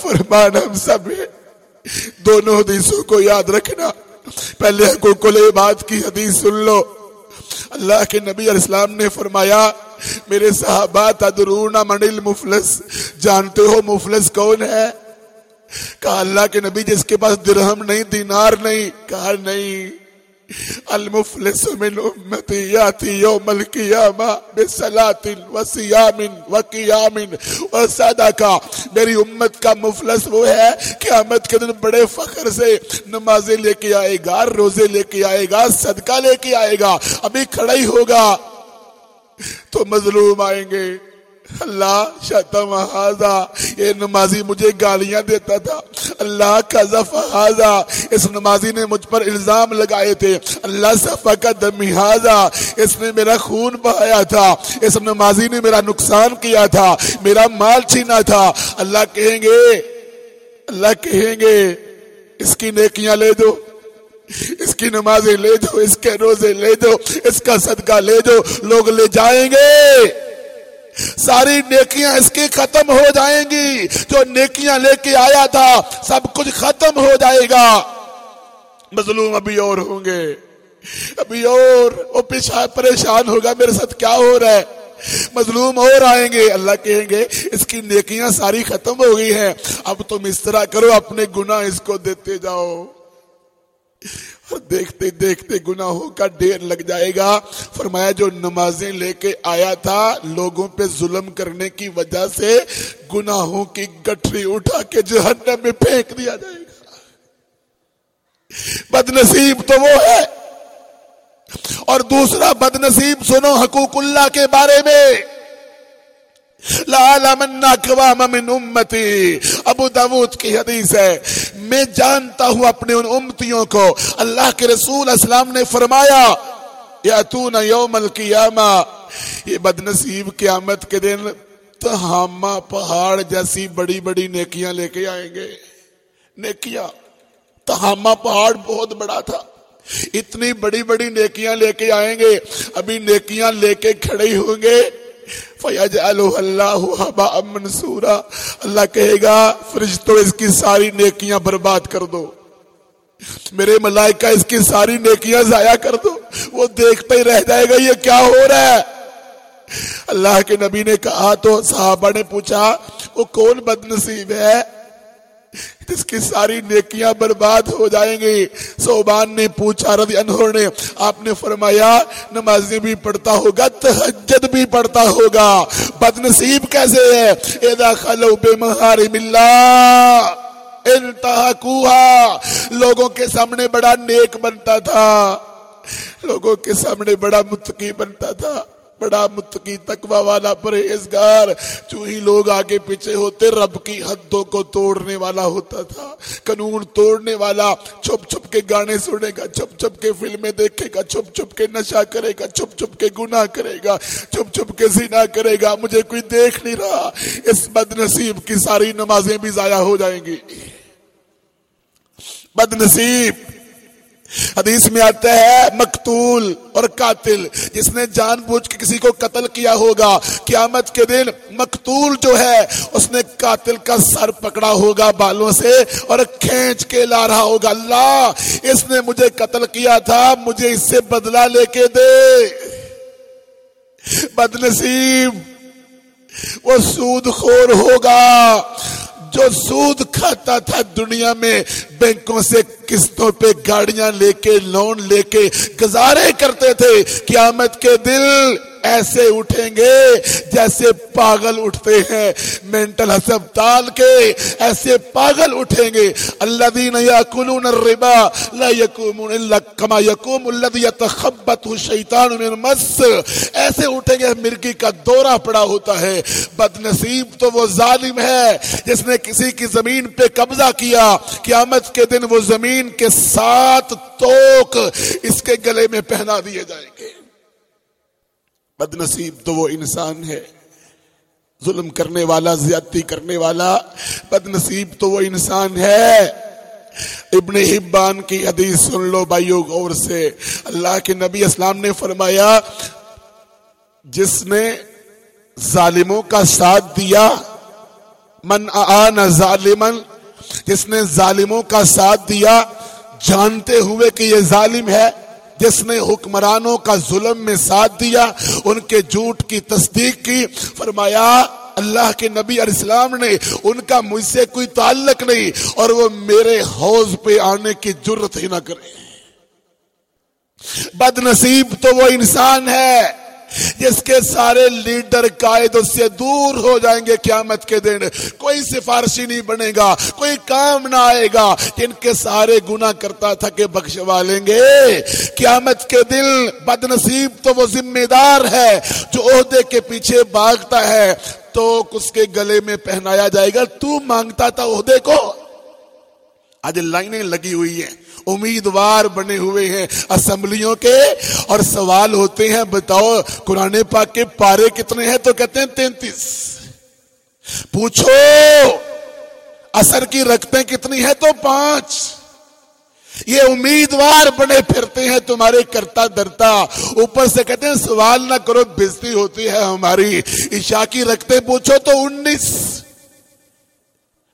فرمان ہم سب ہیں۔ دونوں حدیثوں کو یاد رکھنا۔ پہلے حقوق العباد کی حدیث سن لو۔ اللہ کے نبی علیہ السلام نے فرمایا میرے صحابہ تدرون من المفلس جانتے ہو مفلس کون ہے؟ کہا اللہ کے نبی جس کے پاس درہم نہیں، دینار نہیں، کہا نہیں۔ المفلس من امتی یاتی یوم القیامہ بسلات و سیام و قیام و صدقہ۔ میری امت کا مفلس وہ ہے، قیامت کے دن بڑے فخر سے نمازیں لے کے آئے گا، روزے لے کے آئے گا، صدقہ لے کے آئے گا۔ ابھی کھڑا ہی ہوگا۔ تو مظلوم آئیں گے۔ اللہ شتم حاضا یہ نمازی مجھے گالیاں دیتا تھا۔ اللہ کا حاضا اس نمازی نے مجھ پر الزام لگائے تھے۔ اللہ صفا کا دمی حاضا اس نے میرا خون بہایا تھا۔ اس نمازی نے میرا نقصان کیا تھا۔ میرا مال چھینا تھا۔ اللہ کہیں گے، اللہ کہیں گے، اس کی نیکیاں لے دو۔ اس کی نمازیں لے دو، اس کے روزے لے دو، اس کا صدقہ لے دو، لوگ لے جائیں گے۔ ساری نیکیاں اس کی ختم ہو جائیں گی۔ جو نیکیاں لے کے آیا تھا، سب کچھ ختم ہو جائے گا۔ مظلوم ابھی اور ہوں گے۔ ابھی اور وہ پیچھا پریشان ہوگا، میرے ساتھ کیا ہو رہا ہے؟ مظلوم اور آئیں گے، اللہ کہیں گے، اس کی نیکیاں ساری ختم ہو گئی ہیں۔ اب تم اس طرح کرو، اپنے گناہ اس کو دیتے جاؤ۔ اور دیکھتے دیکھتے گناہوں کا ڈیر لگ جائے گا۔ فرمایا جو نمازیں لے کے آیا تھا، لوگوں پہ ظلم کرنے کی وجہ سے گناہوں کی گٹری اٹھا کے جہنم میں پھینک دیا جائے گا۔ بد نصیب تو وہ ہے۔ اور دوسرا بد نصیب سنو حقوق اللہ کے بارے میں۔ من امتی۔ ابو داود کی حدیث ہے، میں جانتا ہوں اپنے ان امتیوں کو۔ اللہ کے رسول اسلام نے فرمایا یاتون یوم القیامہ۔ یہ بد نصیب قیامت کے دن تہامہ پہاڑ جیسی بڑی بڑی نیکیاں لے کے آئیں گے۔ نیکیاں۔ تہامہ پہاڑ بہت بڑا تھا۔ اتنی بڑی بڑی نیکیاں لے کے آئیں گے۔ ابھی نیکیاں لے کے کھڑے ہوں گے۔ اللہ منصورا اللہ کہے گا فرشتوں اس کی ساری نیکیاں برباد کر دو۔ میرے ملائکہ، اس کی ساری نیکیاں ضائع کر دو۔ وہ دیکھتا ہی رہ جائے گا، یہ کیا ہو رہا ہے؟ اللہ کے نبی نے کہا تو صحابہ نے پوچھا، وہ کون بد نصیب ہے؟ جس کی ساری نیکیاں برباد ہو جائیں گی۔ صوبان نے پوچھا، رضی انہوں نے، آپ نے فرمایا نمازی بھی پڑھتا ہوگا تحجد بھی پڑھتا ہوگا۔ بد نصیب کیسے ہے؟ اذا خلو بے محارم اللہ انتہا لوگوں کے سامنے بڑا نیک بنتا تھا۔ لوگوں کے سامنے بڑا متقی بنتا تھا۔ بڑا متقی تقوی والا پرہیزگار، جو ہی لوگ آگے پیچھے ہوتے، رب کی حدوں کو توڑنے والا ہوتا تھا، قانون توڑنے والا، چھپ چھپ کے گانے سنے گا، چھپ چھپ کے فلمیں دیکھے گا، چھپ چھپ کے نشہ کرے گا، چھپ چھپ کے گناہ کرے گا، چھپ چھپ کے زنا کرے گا، مجھے کوئی دیکھ نہیں رہا۔ اس بد نصیب کی ساری نمازیں بھی ضائع ہو جائیں گی۔ بد نصیب۔ حدیث میں آتا ہے مکت مقتول اور قاتل، جس نے جان بوجھ کے کسی کو قتل کیا ہوگا، قیامت کے دن مقتول جو ہے، اس نے قاتل کا سر پکڑا ہوگا بالوں سے اور کھینچ کے لا رہا ہوگا۔ اللہ، اس نے مجھے قتل کیا تھا، مجھے اس سے بدلہ لے کے دے۔ بد نصیب وہ سود خور ہوگا۔ جو سود کھاتا تھا دنیا میں، بینکوں سے قسطوں پہ گاڑیاں لے کے، لون لے کے گزارے کرتے تھے۔ قیامت کے دل ایسے اٹھیں گے جیسے پاگل اٹھتے ہیں۔ مینٹل ہسپتال کے ایسے پاگل اٹھیں گے۔ اللہ دین یا کلون الربا لا یقومون الا کما یقوم الذی یتخبطه الشیطان من مس۔ ایسے اٹھیں گے، مرگی کا دورہ پڑا ہوتا ہے۔ بد نصیب تو وہ ظالم ہے جس نے کسی کی زمین پہ قبضہ کیا۔ قیامت کے دن وہ زمین کے ساتھ توک اس کے گلے میں پہنا دیے جائیں گے۔ بد نصیب تو وہ انسان ہے۔ ظلم کرنے والا، زیادتی کرنے والا بد نصیب تو وہ انسان ہے۔ ابن حبان کی حدیث سن لو بھائیو غور سے۔ اللہ کے نبی اسلام نے فرمایا، جس نے ظالموں کا ساتھ دیا، من آنا ظالمن جس نے ظالموں کا ساتھ دیا، جانتے ہوئے کہ یہ ظالم ہے جس نے حکمرانوں کا ظلم میں ساتھ دیا، ان کے جھوٹ کی تصدیق کی۔ فرمایا، اللہ کے نبی علیہ السلام نے ان کا مجھ سے کوئی تعلق نہیں اور وہ میرے حوض پہ آنے کی ضرورت ہی نہ کرے بد نصیب تو وہ انسان ہے۔ جس کے سارے لیڈر قائد اس سے دور ہو جائیں گے قیامت کے دن۔ کوئی سفارشی نہیں بنے گا، کوئی کام نہ آئے گا۔ جن کے سارے گناہ کرتا تھا کہ بخشوا لیں گے۔ قیامت کے دل بد نصیب تو وہ ذمہ دار ہے جو عہدے کے پیچھے بھاگتا ہے۔ تو اس کے گلے میں پہنایا جائے گا۔ تو مانگتا تھا عہدے کو۔ آج لائنیں لگی ہوئی ہیں۔ امیدوار بنے ہوئے ہیں۔ اسمبلیوں کے اور سوال ہوتے ہیں، بتاؤ قرآن پاک کے پارے کتنے ہیں؟ تو کہتے ہیں تینتیس۔ پوچھو، اثر کی رکھتے کتنی ہے تو پانچ۔ یہ امیدوار بنے پھرتے ہیں تمہارے کرتا درتا۔ اوپر سے کہتے ہیں، سوال نہ کرو، بزتی ہوتی ہے ہماری۔ عشا کی رکھتے پوچھو تو انیس۔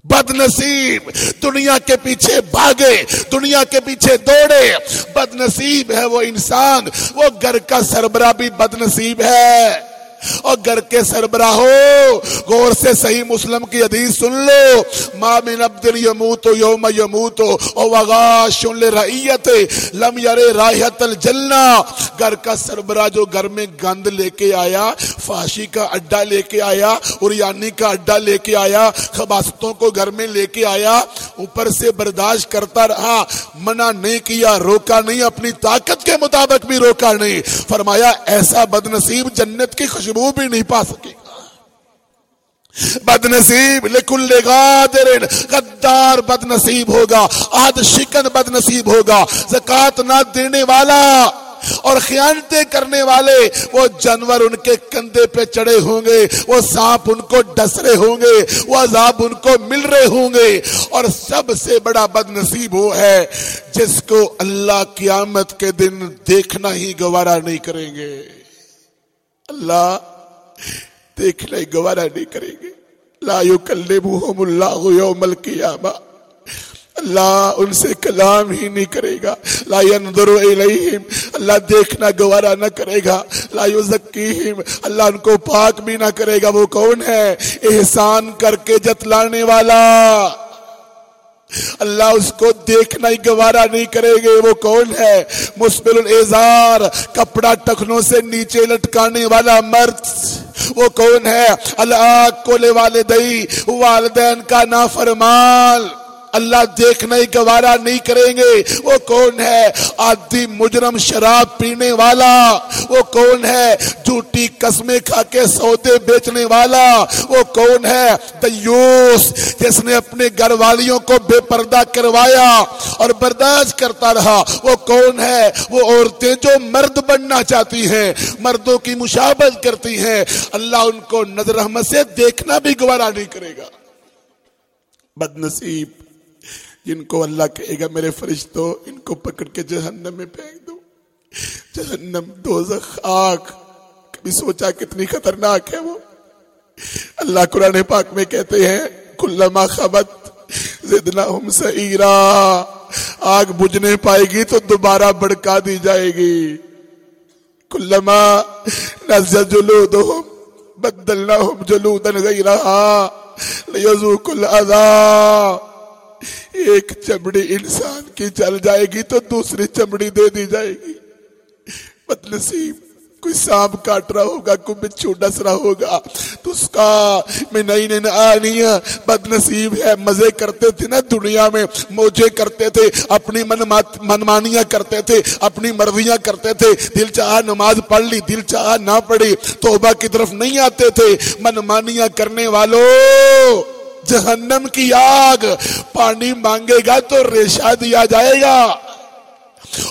بد نصیب دنیا کے پیچھے بھاگے، دنیا کے پیچھے دوڑے۔ بد نصیب ہے وہ انسان، وہ گھر کا سربراہ بھی بد نصیب ہے۔ اور گھر کے سربراہ ہو غور سے صحیح مسلم کی حدیث سن لو۔ ما من عبد یموت یوم یموت او وغاش لرعیت، لم یرے رائحت الجنہ۔ گھر کا سربراہ جو گھر میں گند لے کے آیا فاشی کا اڈا لے کے آیا، اریانی کا اڈا لے کے آیا، خباستوں کو گھر میں لے کے آیا، اوپر سے برداشت کرتا رہا۔ منع نہیں کیا، روکا نہیں، اپنی طاقت کے مطابق بھی روکا نہیں۔ فرمایا، ایسا بد نصیب جنت کی خوشی خوشبو بھی نہیں پا سکے گا۔ بد نصیب لکل غادر غدار بد نصیب ہوگا آد شکن بد نصیب ہوگا۔ زکات نہ دینے والا اور خیانتیں کرنے والے، وہ جانور ان کے کندھے پہ چڑھے ہوں گے، وہ سانپ ان کو ڈس رہے ہوں گے، وہ عذاب ان کو مل رہے ہوں گے۔ اور سب سے بڑا بد نصیب وہ ہے، جس کو اللہ قیامت کے دن دیکھنا ہی گوارا نہیں کریں گے۔ اللہ دیکھنے گوارا نہیں کریں گے۔ لا یکلمہم اللہ یوم القیامہ۔ اللہ ان سے کلام ہی نہیں کرے گا۔ لا ينظر الیہم۔ اللہ دیکھنا گوارا نہ کرے گا۔ لا یزکیہم۔ اللہ ان کو پاک بھی نہ کرے گا۔ وہ کون ہے؟ احسان کر کے جتلانے والا۔ اللہ اس کو دیکھنا ہی گوارا نہیں کرے گے، وہ کون ہے؟ مسبل الزار کپڑا ٹخنوں سے نیچے لٹکانے والا مرد۔ وہ کون ہے؟ اللہ کو لے والدئی والدین کا نافرمان۔ اللہ دیکھنا ہی گوارا نہیں کریں گے۔ وہ کون ہے؟ آدھی مجرم شراب پینے والا۔ وہ کون ہے؟ جھوٹی قسمیں کھا کے سودے بیچنے والا۔ وہ کون ہے؟ دیوس، جس نے اپنے گھر والیوں کو بے پردہ کروایا اور برداشت کرتا رہا۔ وہ کون ہے؟ وہ عورتیں جو مرد بننا چاہتی ہیں، مردوں کی مشابت کرتی ہیں۔ اللہ ان کو نظر رحمت سے دیکھنا بھی گوارا نہیں کرے گا۔ بد نصیب جن کو اللہ کہے گا میرے فرشتوں، ان کو پکڑ کے جہنم میں پھینک دو۔ جہنم دوزخ آگ کبھی سوچا کتنی خطرناک ہے وہ۔ اللہ قرآن پاک میں کہتے ہیں، کلما خبت زدنا ہم سعیرا۔ آگ بجھنے پائے گی تو دوبارہ بڑکا دی جائے گی۔ کلما نزل جلودہم، بدلناہم جلودا غیرہا۔ لیذوق العذاب۔ ایک چمڑی انسان کی چل جائے گی تو دوسری چمڑی دے دی جائے گی۔ بدنصیب، کوئی سانپ کاٹ رہا ہوگا، کوئی بچھو ڈس رہا ہوگا، تو اس کا میں نئی نئی آنی بد نصیب ہے، مزے کرتے تھے نا دنیا میں، موجے کرتے تھے، اپنی منمانیاں کرتے تھے، اپنی مرضیاں کرتے تھے۔ دل چاہا نماز پڑھ لی، دل چاہا نہ پڑھی۔ توبہ کی طرف نہیں آتے تھے۔ منمانیاں کرنے والوں جہنم کی آگ پانی مانگے گا تو ریشہ دیا جائے گا۔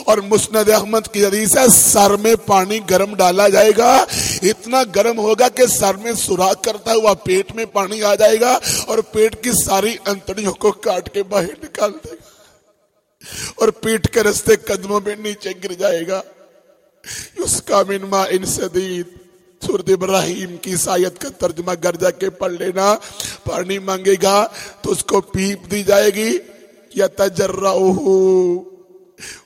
اور مسند احمد کی حدیث ہے، سر میں پانی گرم ڈالا جائے گا۔ اتنا گرم ہوگا کہ سر میں سوراخ کرتا ہوا پیٹ میں پانی آ جائے گا اور پیٹ کی ساری انتڑیوں کو کاٹ کے باہر نکال دے گا۔ اور پیٹ کے رستے قدموں میں نیچے گر جائے گا۔ اس کا من ما ان سدید سورت ابراہیم کی سایت کا ترجمہ گر جا کے پڑھ لینا، پانی مانگے گا تو اس کو پیپ دی جائے گی یا تجرہ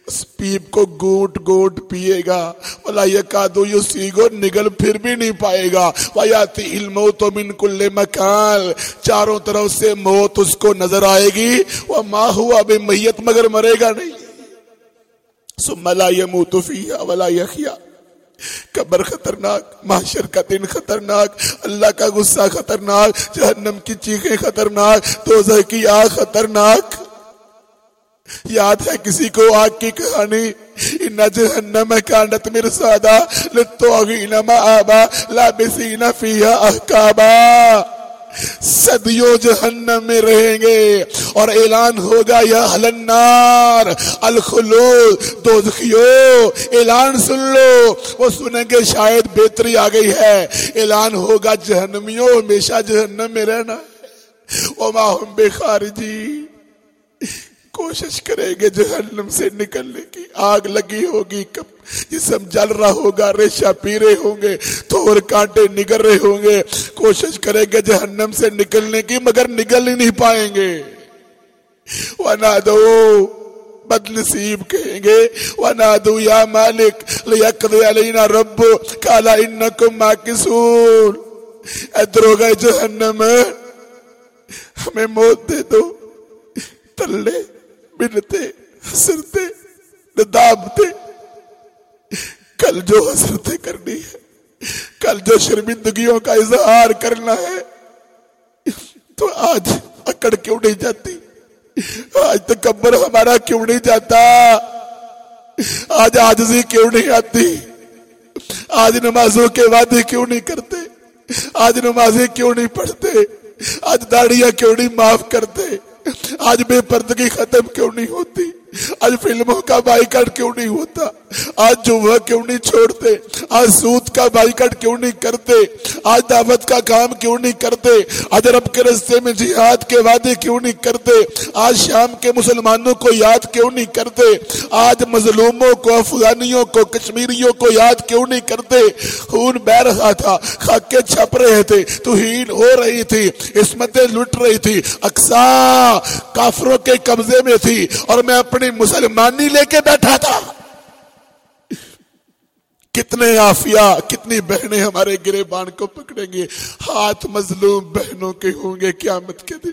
اس پیپ کو گوٹ گوٹ پیے گا، ولا یکادو یسیگو نگل پھر بھی نہیں پائے گا۔ ویاتی الموت من کل مکان، چاروں طرف سے موت اس کو نظر آئے گی۔ وہ ما ہوا بے میت مگر مرے گا نہیں۔ ثم لا يموت فيها ولا يحيا قبر خطرناک معاشر کا دن خطرناک، اللہ کا غصہ خطرناک، جہنم کی چیخیں خطرناک دوزہ کی آگ خطرناک۔ یاد ہے کسی کو آگ کی کہانی؟ ان جہنم کانت مرسادا لتوغین ما آبا لابسین فیہا احکابا۔ صدیوں جہنم میں رہیں گے اور اعلان ہوگا، یا النار، الخلود دوزخیو اعلان سن لو۔ وہ سنیں گے شاید بہتری آ گئی ہے۔ اعلان ہوگا جہنمیوں، ہمیشہ جہنم میں رہنا۔ وما ہم بے خارجی کوشش کریں گے جہنم سے نکلنے کی۔ آگ لگی ہوگی، کب جسم جل رہا ہوگا، ریشہ پیرے ہوں گے، تھور کانٹے نگر رہے ہوں گے۔ کوشش کریں گے جہنم سے نکلنے کی، مگر نکل ہی نہیں پائیں گے۔ وَنَادُو بد نصیب کہیں گے۔ وَنَادُو یا مالک لِيَقْضِ عَلَيْنَا رَبُّ، قَالَ إِنَّكُمْ مَاكِسُونَ اے دروگہ جہنم، ہمیں موت دے دو۔ تلے بنتے حسرتے ندامتے کل جو حسرتے کرنی ہے کل جو شرمندگیوں کا اظہار کرنا ہے، تو آج اکڑ کیوں نہیں جاتی؟ آج تکبر ہمارا کیوں نہیں جاتا؟ آج آجزی کیوں نہیں آتی؟ آج نمازوں کے وعدے کیوں نہیں کرتے؟ آج نمازیں کیوں نہیں پڑھتے؟ آج داڑیاں کیوں نہیں معاف کرتے؟ آج بے پردگی ختم کیوں نہیں ہوتی؟ آج فلموں کا بائی کٹ کیوں نہیں ہوتا؟ آج جوا کیوں نہیں چھوڑتے؟ آج سود کا بائی کٹ کیوں نہیں کرتے؟ آج دعوت کا کام کیوں نہیں کرتے؟ آج رب کے رستے میں جہاد کے وعدے کیوں نہیں کرتے؟ آج شام کے مسلمانوں کو یاد کیوں نہیں کرتے؟ آج مظلوموں کو افغانیوں کو، کشمیریوں کو یاد کیوں نہیں کرتے؟ خون بہ رہا تھا، خاکے چھپ رہے تھے تو ہین ہو رہی تھی، عصمتیں لٹ رہی تھی اکسا کافروں کے قبضے میں تھی اور میں اپنے اپنی مسلمانی لے کے بیٹھا تھا۔ کتنے آفیا کتنی بہنیں ہمارے گرے بان کو پکڑیں گے ہاتھ مظلوم بہنوں کے ہوں گے قیامت کے دن۔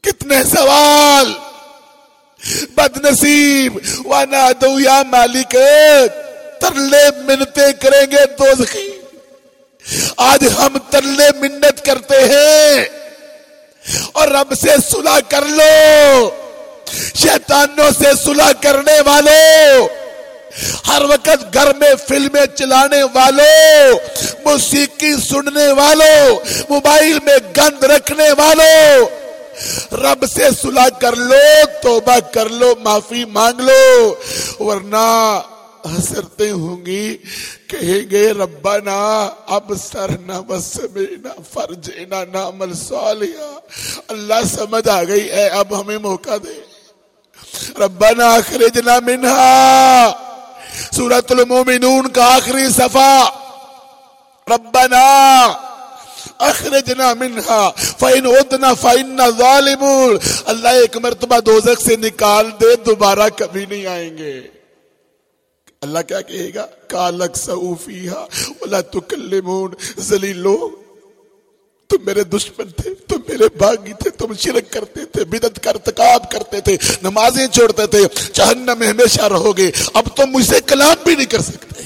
کتنے سوال۔ بد نصیب۔ دو یا مالک، ترلے منتیں کریں گے دوزخی۔ آج ہم ترلے منت کرتے ہیں۔ اور رب سے صلح کر لو۔ شیطانوں سے صلح کرنے والوں، ہر وقت گھر میں فلمیں چلانے والوں، موسیقی سننے والوں، موبائل میں گند رکھنے والوں۔ رب سے صلح کر لو، توبہ کر لو، معافی مانگ لو۔ ورنہ حسرتیں ہوں گی، کہیں گے، ربنا، اب سر نہ بس نہ فرج، نہ نامل صالحہ۔ اللہ سمجھ آ گئی، اے اب ہمیں موقع دے۔ ربنا اخرجنا منها. سورت المومنون کا آخری صفحہ. ربنا اخرجنا منہا فین ادنا فین ظالمون اللہ ایک مرتبہ دوزخ سے نکال دے، دوبارہ کبھی نہیں آئیں گے. اللہ کیا کہے گا؟ کالک سعوفیہ ولا تکلمون زلیلو تم میرے دشمن تھے، تم میرے باغی تھے، تم شرک کرتے تھے، بدت کا ارتکاب کرتے تھے، نمازیں چھوڑتے تھے، جہنم میں ہمیشہ رہو گے۔ اب تم مجھ سے کلام بھی نہیں کر سکتے۔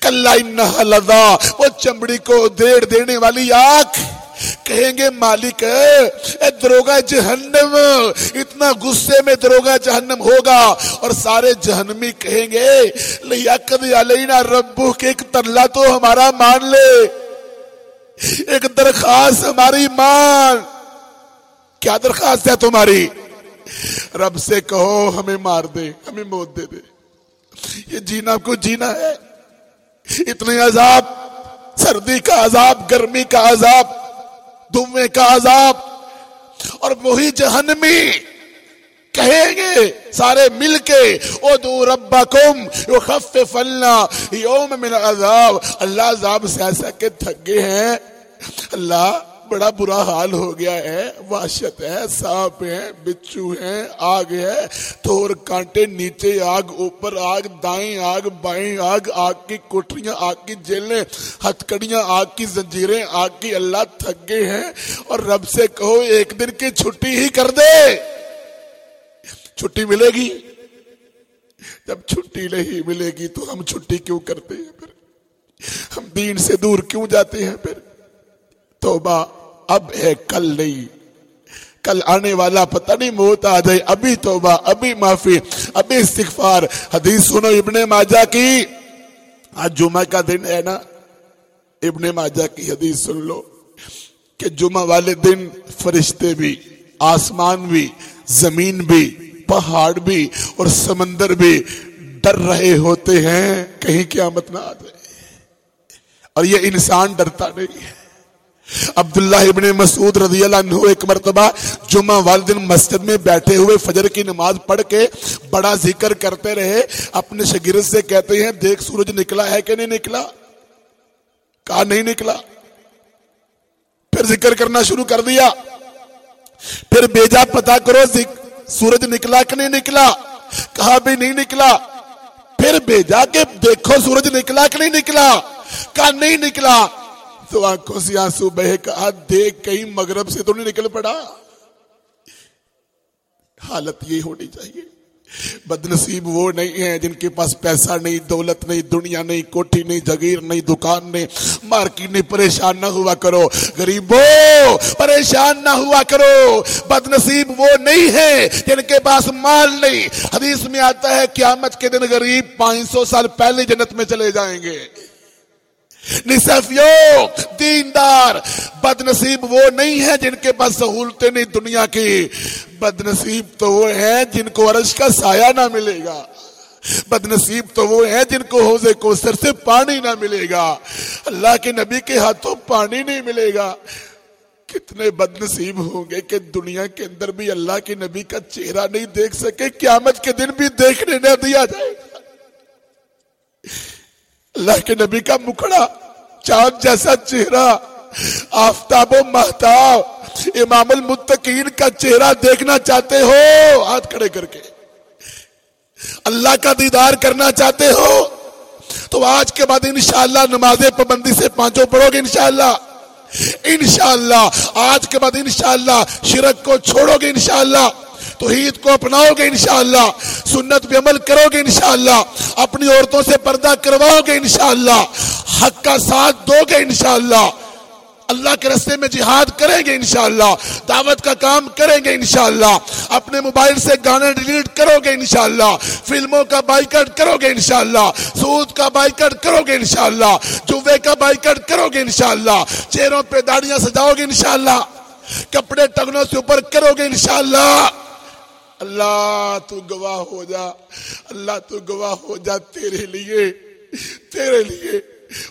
کلا لذا، وہ چمڑی کو دیر دینے والی آنکھ۔ کہیں گے، مالک، اے دروگا جہنم، اتنا غصے میں دروگا جہنم ہوگا۔ اور سارے جہنمی کہیں گے لیاقت علینا ربو کہ ایک ترلا تو ہمارا مان لے۔ ایک درخواست ہماری مان کیا درخواست ہے تمہاری؟ رب سے کہو ہمیں مار دے، ہمیں موت دے دے۔ یہ جینا کو جینا ہے۔ اتنے عذاب، سردی کا عذاب، گرمی کا عذاب دمے کا عذاب۔ اور وہی جہنمی۔ کہیں گے سارے مل کے او دو ربکم یخفف اللہ یوم من عذاب اللہ عذاب سے ایسا کہ تھگے ہیں۔ اللہ بڑا برا حال ہو گیا ہے۔ وحشت ہے، سانپ ہے بچو ہے، آگ ہے۔ تھور کانٹے، نیچے آگ، اوپر آگ، دائیں آگ، بائیں آگ آگ کی کوٹریاں آگ کی جیلیں ہتکڑیاں آگ کی زنجیریں، آگ کی اللہ تھک گئے ہیں۔ اور رب سے کہو، ایک دن کی چھٹی ہی کر دے۔ چھٹی ملے گی؟ جب چھٹی نہیں ملے گی تو ہم چھٹی کیوں کرتے ہیں پھر؟ ہم دین سے دور کیوں جاتے ہیں پھر؟ توبہ اب ہے، کل نہیں۔ کل آنے والا پتہ نہیں موت آ جائے۔ ابھی توبہ، ابھی معافی، ابھی استغفار۔ حدیث سنو ابن ماجہ کی۔ آج جمعہ کا دن ہے نا۔ ابن ماجہ کی حدیث سن لو۔ کہ جمعہ والے دن فرشتے بھی، آسمان بھی، زمین بھی پہاڑ بھی اور سمندر بھی ڈر رہے ہوتے ہیں، کہیں قیامت نہ آ جائے۔ اور یہ انسان ڈرتا نہیں ہے۔ عبداللہ ابن مسعود رضی اللہ عنہ ایک مرتبہ جمعہ والدن مسجد میں بیٹھے ہوئے فجر کی نماز پڑھ کے بڑا ذکر کرتے رہے۔ اپنے شگرد سے کہتے ہیں، دیکھ سورج نکلا ہے کہ نہیں نکلا؟ کہا نہیں نکلا۔ پھر ذکر کرنا شروع کر دیا۔ پھر بیجا پتا کرو سورج نکلا کہ نہیں نکلا؟ کہا بھی نہیں نکلا۔ پھر بھیجا کہ دیکھو سورج نکلا کہ نہیں نکلا۔ کہا نہیں نکلا۔ تو آنکھوں سے آنسو بہے کہا دیکھ کہیں مغرب سے تو نہیں نکل پڑا۔ حالت یہ ہونی چاہیے۔ بد نصیب وہ نہیں ہیں جن کے پاس پیسہ نہیں، دولت نہیں، دنیا نہیں، کوٹھی نہیں، جگیر نہیں، دکان نہیں۔ مارکیٹ نہیں پریشان نہ ہوا کرو۔ غریبو، پریشان نہ ہوا کرو۔ بد نصیب وہ نہیں ہے جن کے پاس مال نہیں۔ حدیث میں آتا ہے، قیامت کے دن غریب پانچ سو سال پہلے جنت میں چلے جائیں گے۔ نصفیو دیندار بد نصیب وہ نہیں ہے جن کے پاس سہولتیں نہیں دنیا کی۔ بد نصیب تو وہ ہیں جن کو عرش کا سایہ نہ ملے گا۔ بد نصیب تو وہ ہیں جن کو حوضے کو سے پانی نہ ملے گا۔ اللہ کے نبی کے ہاتھوں پانی نہیں ملے گا۔ کتنے بد نصیب ہوں گے کہ دنیا کے اندر بھی اللہ کے نبی کا چہرہ نہیں دیکھ سکے، قیامت کے دن بھی دیکھنے نہ دیا جائے۔ اللہ کے نبی کا مکڑا چاند جیسا چہرہ، آفتاب و محتاب امام المتقین کا چہرہ دیکھنا چاہتے ہو؟ ہاتھ کھڑے کر کے۔ اللہ کا دیدار کرنا چاہتے ہو؟ تو آج کے بعد انشاءاللہ نماز پابندی سے پانچوں پڑھو گے انشاءاللہ۔ انشاءاللہ، آج کے بعد انشاءاللہ شرک کو چھوڑو گے انشاءاللہ۔ توحید کو اپناؤ گے انشاءاللہ سنت پہ عمل کرو گے انشاءاللہ اپنی عورتوں سے پردہ کرواؤ گے انشاءاللہ حق کا ساتھ دو گے انشاءاللہ اللہ کے رستے میں جہاد کریں گے انشاءاللہ دعوت کا کام کریں گے انشاءاللہ اپنے موبائل سے گانے ڈیلیٹ کرو گے انشاءاللہ فلموں کا بائیکٹ کرو گے انشاءاللہ سود کا بائیکٹ کرو گے انشاءاللہ جوے کا بائیکٹ کرو گے انشاءاللہ چہروں پہ داڑیاں سجاؤ گے انشاءاللہ کپڑے ٹگنوں سے اوپر کرو گے انشاءاللہ اللہ تو گواہ ہو جا، اللہ تو گواہ ہو جا تیرے لیے تیرے لیے۔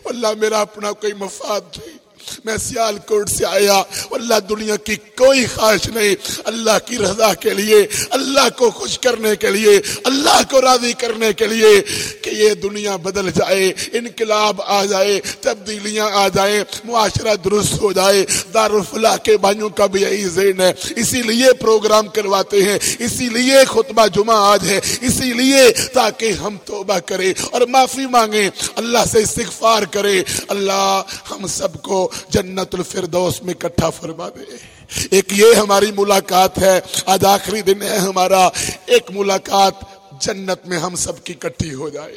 اللہ میرا اپنا کوئی مفاد نہیں۔ میں سیال کوٹ سے آیا۔ اللہ دنیا کی کوئی خواہش نہیں۔ اللہ کی رضا کے لیے، اللہ کو خوش کرنے کے لیے، اللہ کو راضی کرنے کے لیے کہ یہ دنیا بدل جائے، انقلاب آ جائے، تبدیلیاں آ جائیں، معاشرہ درست ہو جائے۔ دارالفلاح کے بھائیوں کا بھی یہی ذہن ہے۔ اسی لیے پروگرام کرواتے ہیں۔ اسی لیے خطبہ جمعہ آج ہے۔ اسی لیے تاکہ ہم توبہ کریں اور معافی مانگیں۔ اللہ سے استغفار کرے اللہ ہم سب کو جنت الفردوس میں کٹھا فرما دے۔ ایک یہ ہماری ملاقات ہے، آج آخری دن ہے ہمارا۔ ایک ملاقات جنت میں ہم سب کی کٹھی ہو جائے۔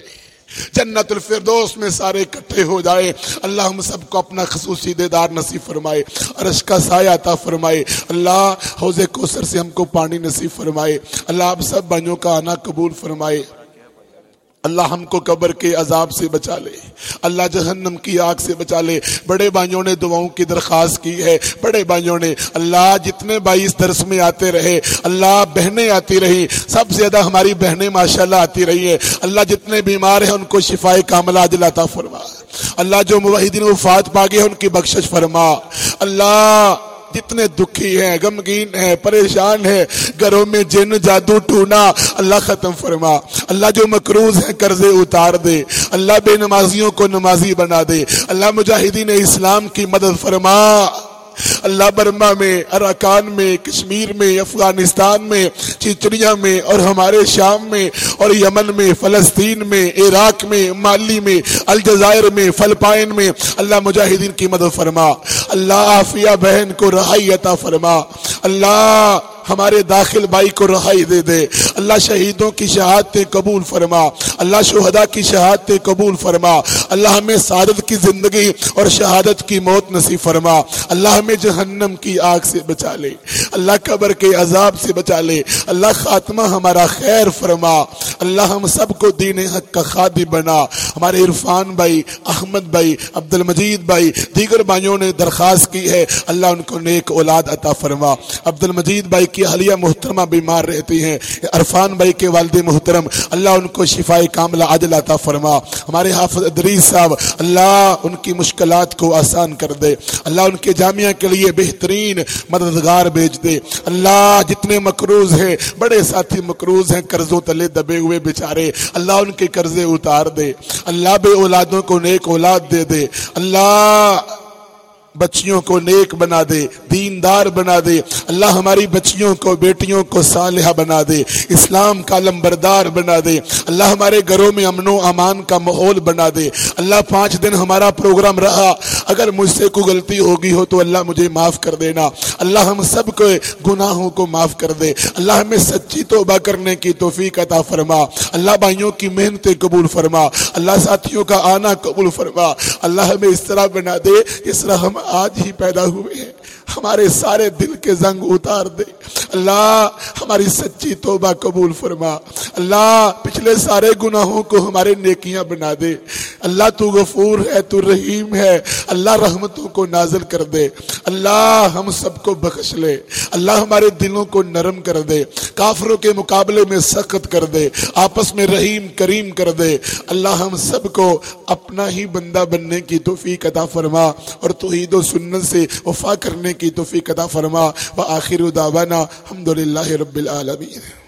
جنت الفردوس میں سارے اکٹھے ہو جائے۔ اللہ ہم سب کو اپنا خصوصی دیدار نصیب فرمائے، عرش کا سایہ عطا فرمائے۔ اللہ حوض کوسر سے ہم کو پانی نصیب فرمائے۔ اللہ آپ سب بھائیوں کا آنا قبول فرمائے۔ اللہ ہم کو قبر کے عذاب سے بچا لے۔ اللہ جہنم کی آگ سے بچا لے۔ بڑے بھائیوں نے دعاؤں کی درخواست کی ہے۔ بڑے بھائیوں نے اللہ جتنے بھائی اس درس میں آتے رہے، اللہ بہنیں آتی رہی۔ سب سے زیادہ ہماری بہنیں ماشاءاللہ آتی رہی ہے اللہ جتنے بیمار ہیں ان کو شفا کاملہ دلاتا فرما۔ اللہ جو موحدین وفات پاگے ہیں ان کی بخشش فرما۔ اللہ جتنے دکھی ہیں، غمگین ہیں، پریشان ہیں، گھروں میں جن جادو ٹونا اللہ ختم فرما۔ اللہ جو مکروز ہیں، قرضے اتار دے۔ اللہ بے نمازیوں کو نمازی بنا دے۔ اللہ مجاہدین اسلام کی مدد فرما۔ اللہ برما میں، اراکان میں، کشمیر میں، افغانستان میں چیچریا میں اور ہمارے شام میں اور یمن میں، فلسطین میں، عراق میں، مالی میں، الجزائر میں، فلپائن میں، اللہ مجاہدین کی مدد فرما، اللہ آفیہ بہن کو رہائی عطا فرما، اللہ ہمارے داخل بھائی کو رہائی دے دے۔ اللہ شہیدوں کی شہادتیں قبول فرما۔ اللہ شہدہ کی شہادتیں قبول فرما۔ اللہ ہمیں سعادت کی زندگی اور شہادت کی موت نصیب فرما۔ اللہ ہمیں جہنم کی آگ سے بچا لے۔ اللہ قبر کے عذاب سے بچا لے۔ اللہ خاتمہ ہمارا خیر فرما۔ اللہ ہم سب کو دین حق کا خادی بنا۔ ہمارے عرفان بھائی، احمد بھائی عبد المجید بھائی، دیگر بھائیوں نے درخواست کی ہے، اللہ ان کو نیک اولاد عطا فرما۔ عبد المجید بھائی کی حلیہ محترمہ بیمار رہتی ہیں۔ عرفان بھائی کے والد محترم، اللہ ان کو شفائی کاملہ عدل عطا فرما۔ ہمارے حافظ ادریس صاحب، اللہ ان کی مشکلات کو آسان کر دے۔ اللہ ان کے جامعہ کے لیے بہترین مددگار بیچ دے۔ اللہ جتنے مقروض ہیں، بڑے ساتھی مقروض ہیں، قرضوں تلے دبے ہوئے بیچارے، اللہ ان کے قرضے اتار دے۔ اللہ بے اولادوں کو نیک اولاد دے دے۔ اللہ بچیوں کو نیک بنا دے، دیندار بنا دے۔ اللہ ہماری بچیوں کو، بیٹیوں کو صالحہ بنا دے، اسلام کا لمبردار بنا دے۔ اللہ ہمارے گھروں میں امن و امان کا ماحول بنا دے۔ اللہ پانچ دن ہمارا پروگرام رہا۔ اگر مجھ سے کوئی غلطی ہوگی ہو تو اللہ مجھے معاف کر دینا۔ اللہ ہم سب کو گناہوں کو معاف کر دے۔ اللہ ہمیں سچی توبہ کرنے کی توفیق عطا فرما۔ اللہ بھائیوں کی محنتیں قبول فرما۔ اللہ ساتھیوں کا آنا قبول فرما۔ اللہ ہمیں اس طرح بنا دے اس طرح ہم آج ہی پیدا ہوئے ہیں۔ ہمارے سارے دل کے زنگ اتار دے۔ اللہ ہماری سچی توبہ قبول فرما۔ اللہ پچھلے سارے گناہوں کو ہمارے نیکیاں بنا دے۔ اللہ تو غفور ہے، تو رحیم ہے۔ اللہ رحمتوں کو نازل کر دے۔ اللہ ہم سب کو بخش لے۔ اللہ ہمارے دلوں کو نرم کر دے۔ کافروں کے مقابلے میں سخت کر دے۔ آپس میں رحیم، کریم کر دے۔ اللہ ہم سب کو اپنا ہی بندہ بننے کی توفیق عطا فرما اور توحید و سنت سے وفا کرنے کی توفیق عطا فرما و آخر دعوانا الحمدللہ رب العالمین۔